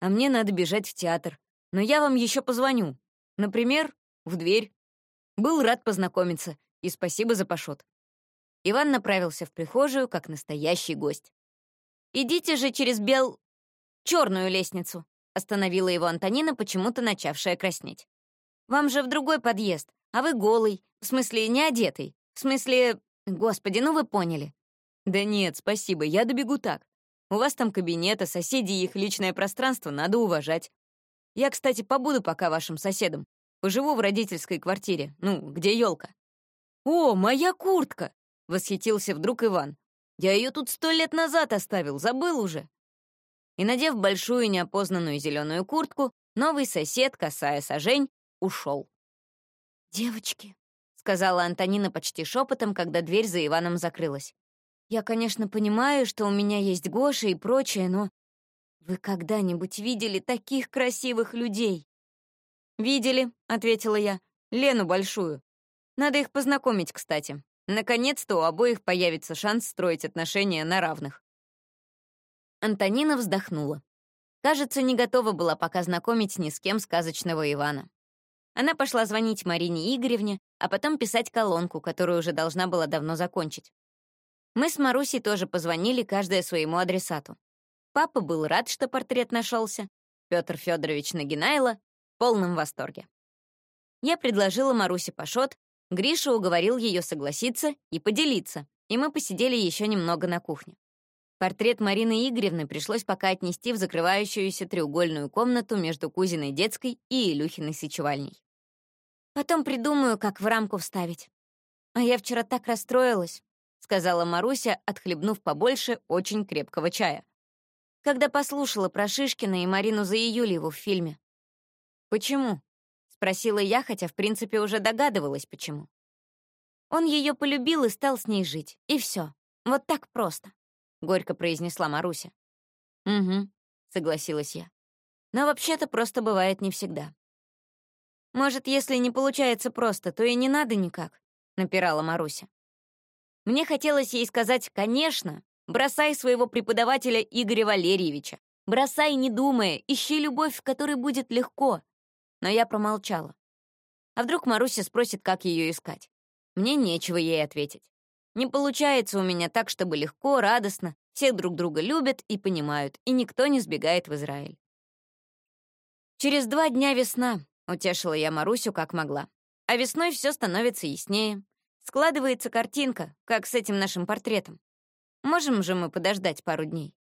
«А мне надо бежать в театр. Но я вам еще позвоню. Например, в дверь. Был рад познакомиться, и спасибо за пошот». Иван направился в прихожую, как настоящий гость. «Идите же через бел... черную лестницу», — остановила его Антонина, почему-то начавшая краснеть. «Вам же в другой подъезд, а вы голый, в смысле, не одетый, в смысле, Господи, ну вы поняли. Да нет, спасибо, я добегу так. У вас там кабинет, а соседи и их личное пространство надо уважать. Я, кстати, побуду пока вашим соседом. Поживу в родительской квартире, ну, где елка. О, моя куртка! Восхитился вдруг Иван. Я ее тут сто лет назад оставил, забыл уже. И, надев большую неопознанную зеленую куртку, новый сосед, касая сажень, ушел. «Девочки», сказала Антонина почти шепотом, когда дверь за Иваном закрылась. «Я, конечно, понимаю, что у меня есть Гоша и прочее, но вы когда-нибудь видели таких красивых людей?» «Видели», — ответила я, — «Лену большую. Надо их познакомить, кстати. Наконец-то у обоих появится шанс строить отношения на равных». Антонина вздохнула. Кажется, не готова была пока знакомить ни с кем сказочного Ивана. Она пошла звонить Марине Игоревне, а потом писать колонку, которую уже должна была давно закончить. Мы с Марусей тоже позвонили, каждая своему адресату. Папа был рад, что портрет нашелся. Петр Федорович Нагинайло в полном восторге. Я предложила Марусе Пашот, Гриша уговорил ее согласиться и поделиться, и мы посидели еще немного на кухне. Портрет Марины Игоревны пришлось пока отнести в закрывающуюся треугольную комнату между Кузиной детской и Илюхиной сечевальней. Потом придумаю, как в рамку вставить. А я вчера так расстроилась, сказала Маруся, отхлебнув побольше очень крепкого чая. Когда послушала про Шишкина и Марину Заиюльеву в фильме. Почему? спросила я, хотя в принципе уже догадывалась, почему. Он ее полюбил и стал с ней жить, и все. Вот так просто. — горько произнесла Маруся. «Угу», — согласилась я. «Но вообще-то просто бывает не всегда». «Может, если не получается просто, то и не надо никак», — напирала Маруся. Мне хотелось ей сказать «конечно», бросай своего преподавателя Игоря Валерьевича, бросай, не думая, ищи любовь, в которой будет легко. Но я промолчала. А вдруг Маруся спросит, как ее искать? Мне нечего ей ответить. Не получается у меня так, чтобы легко, радостно, все друг друга любят и понимают, и никто не сбегает в Израиль. Через два дня весна, утешила я Марусю как могла. А весной все становится яснее. Складывается картинка, как с этим нашим портретом. Можем же мы подождать пару дней.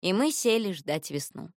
И мы сели ждать весну.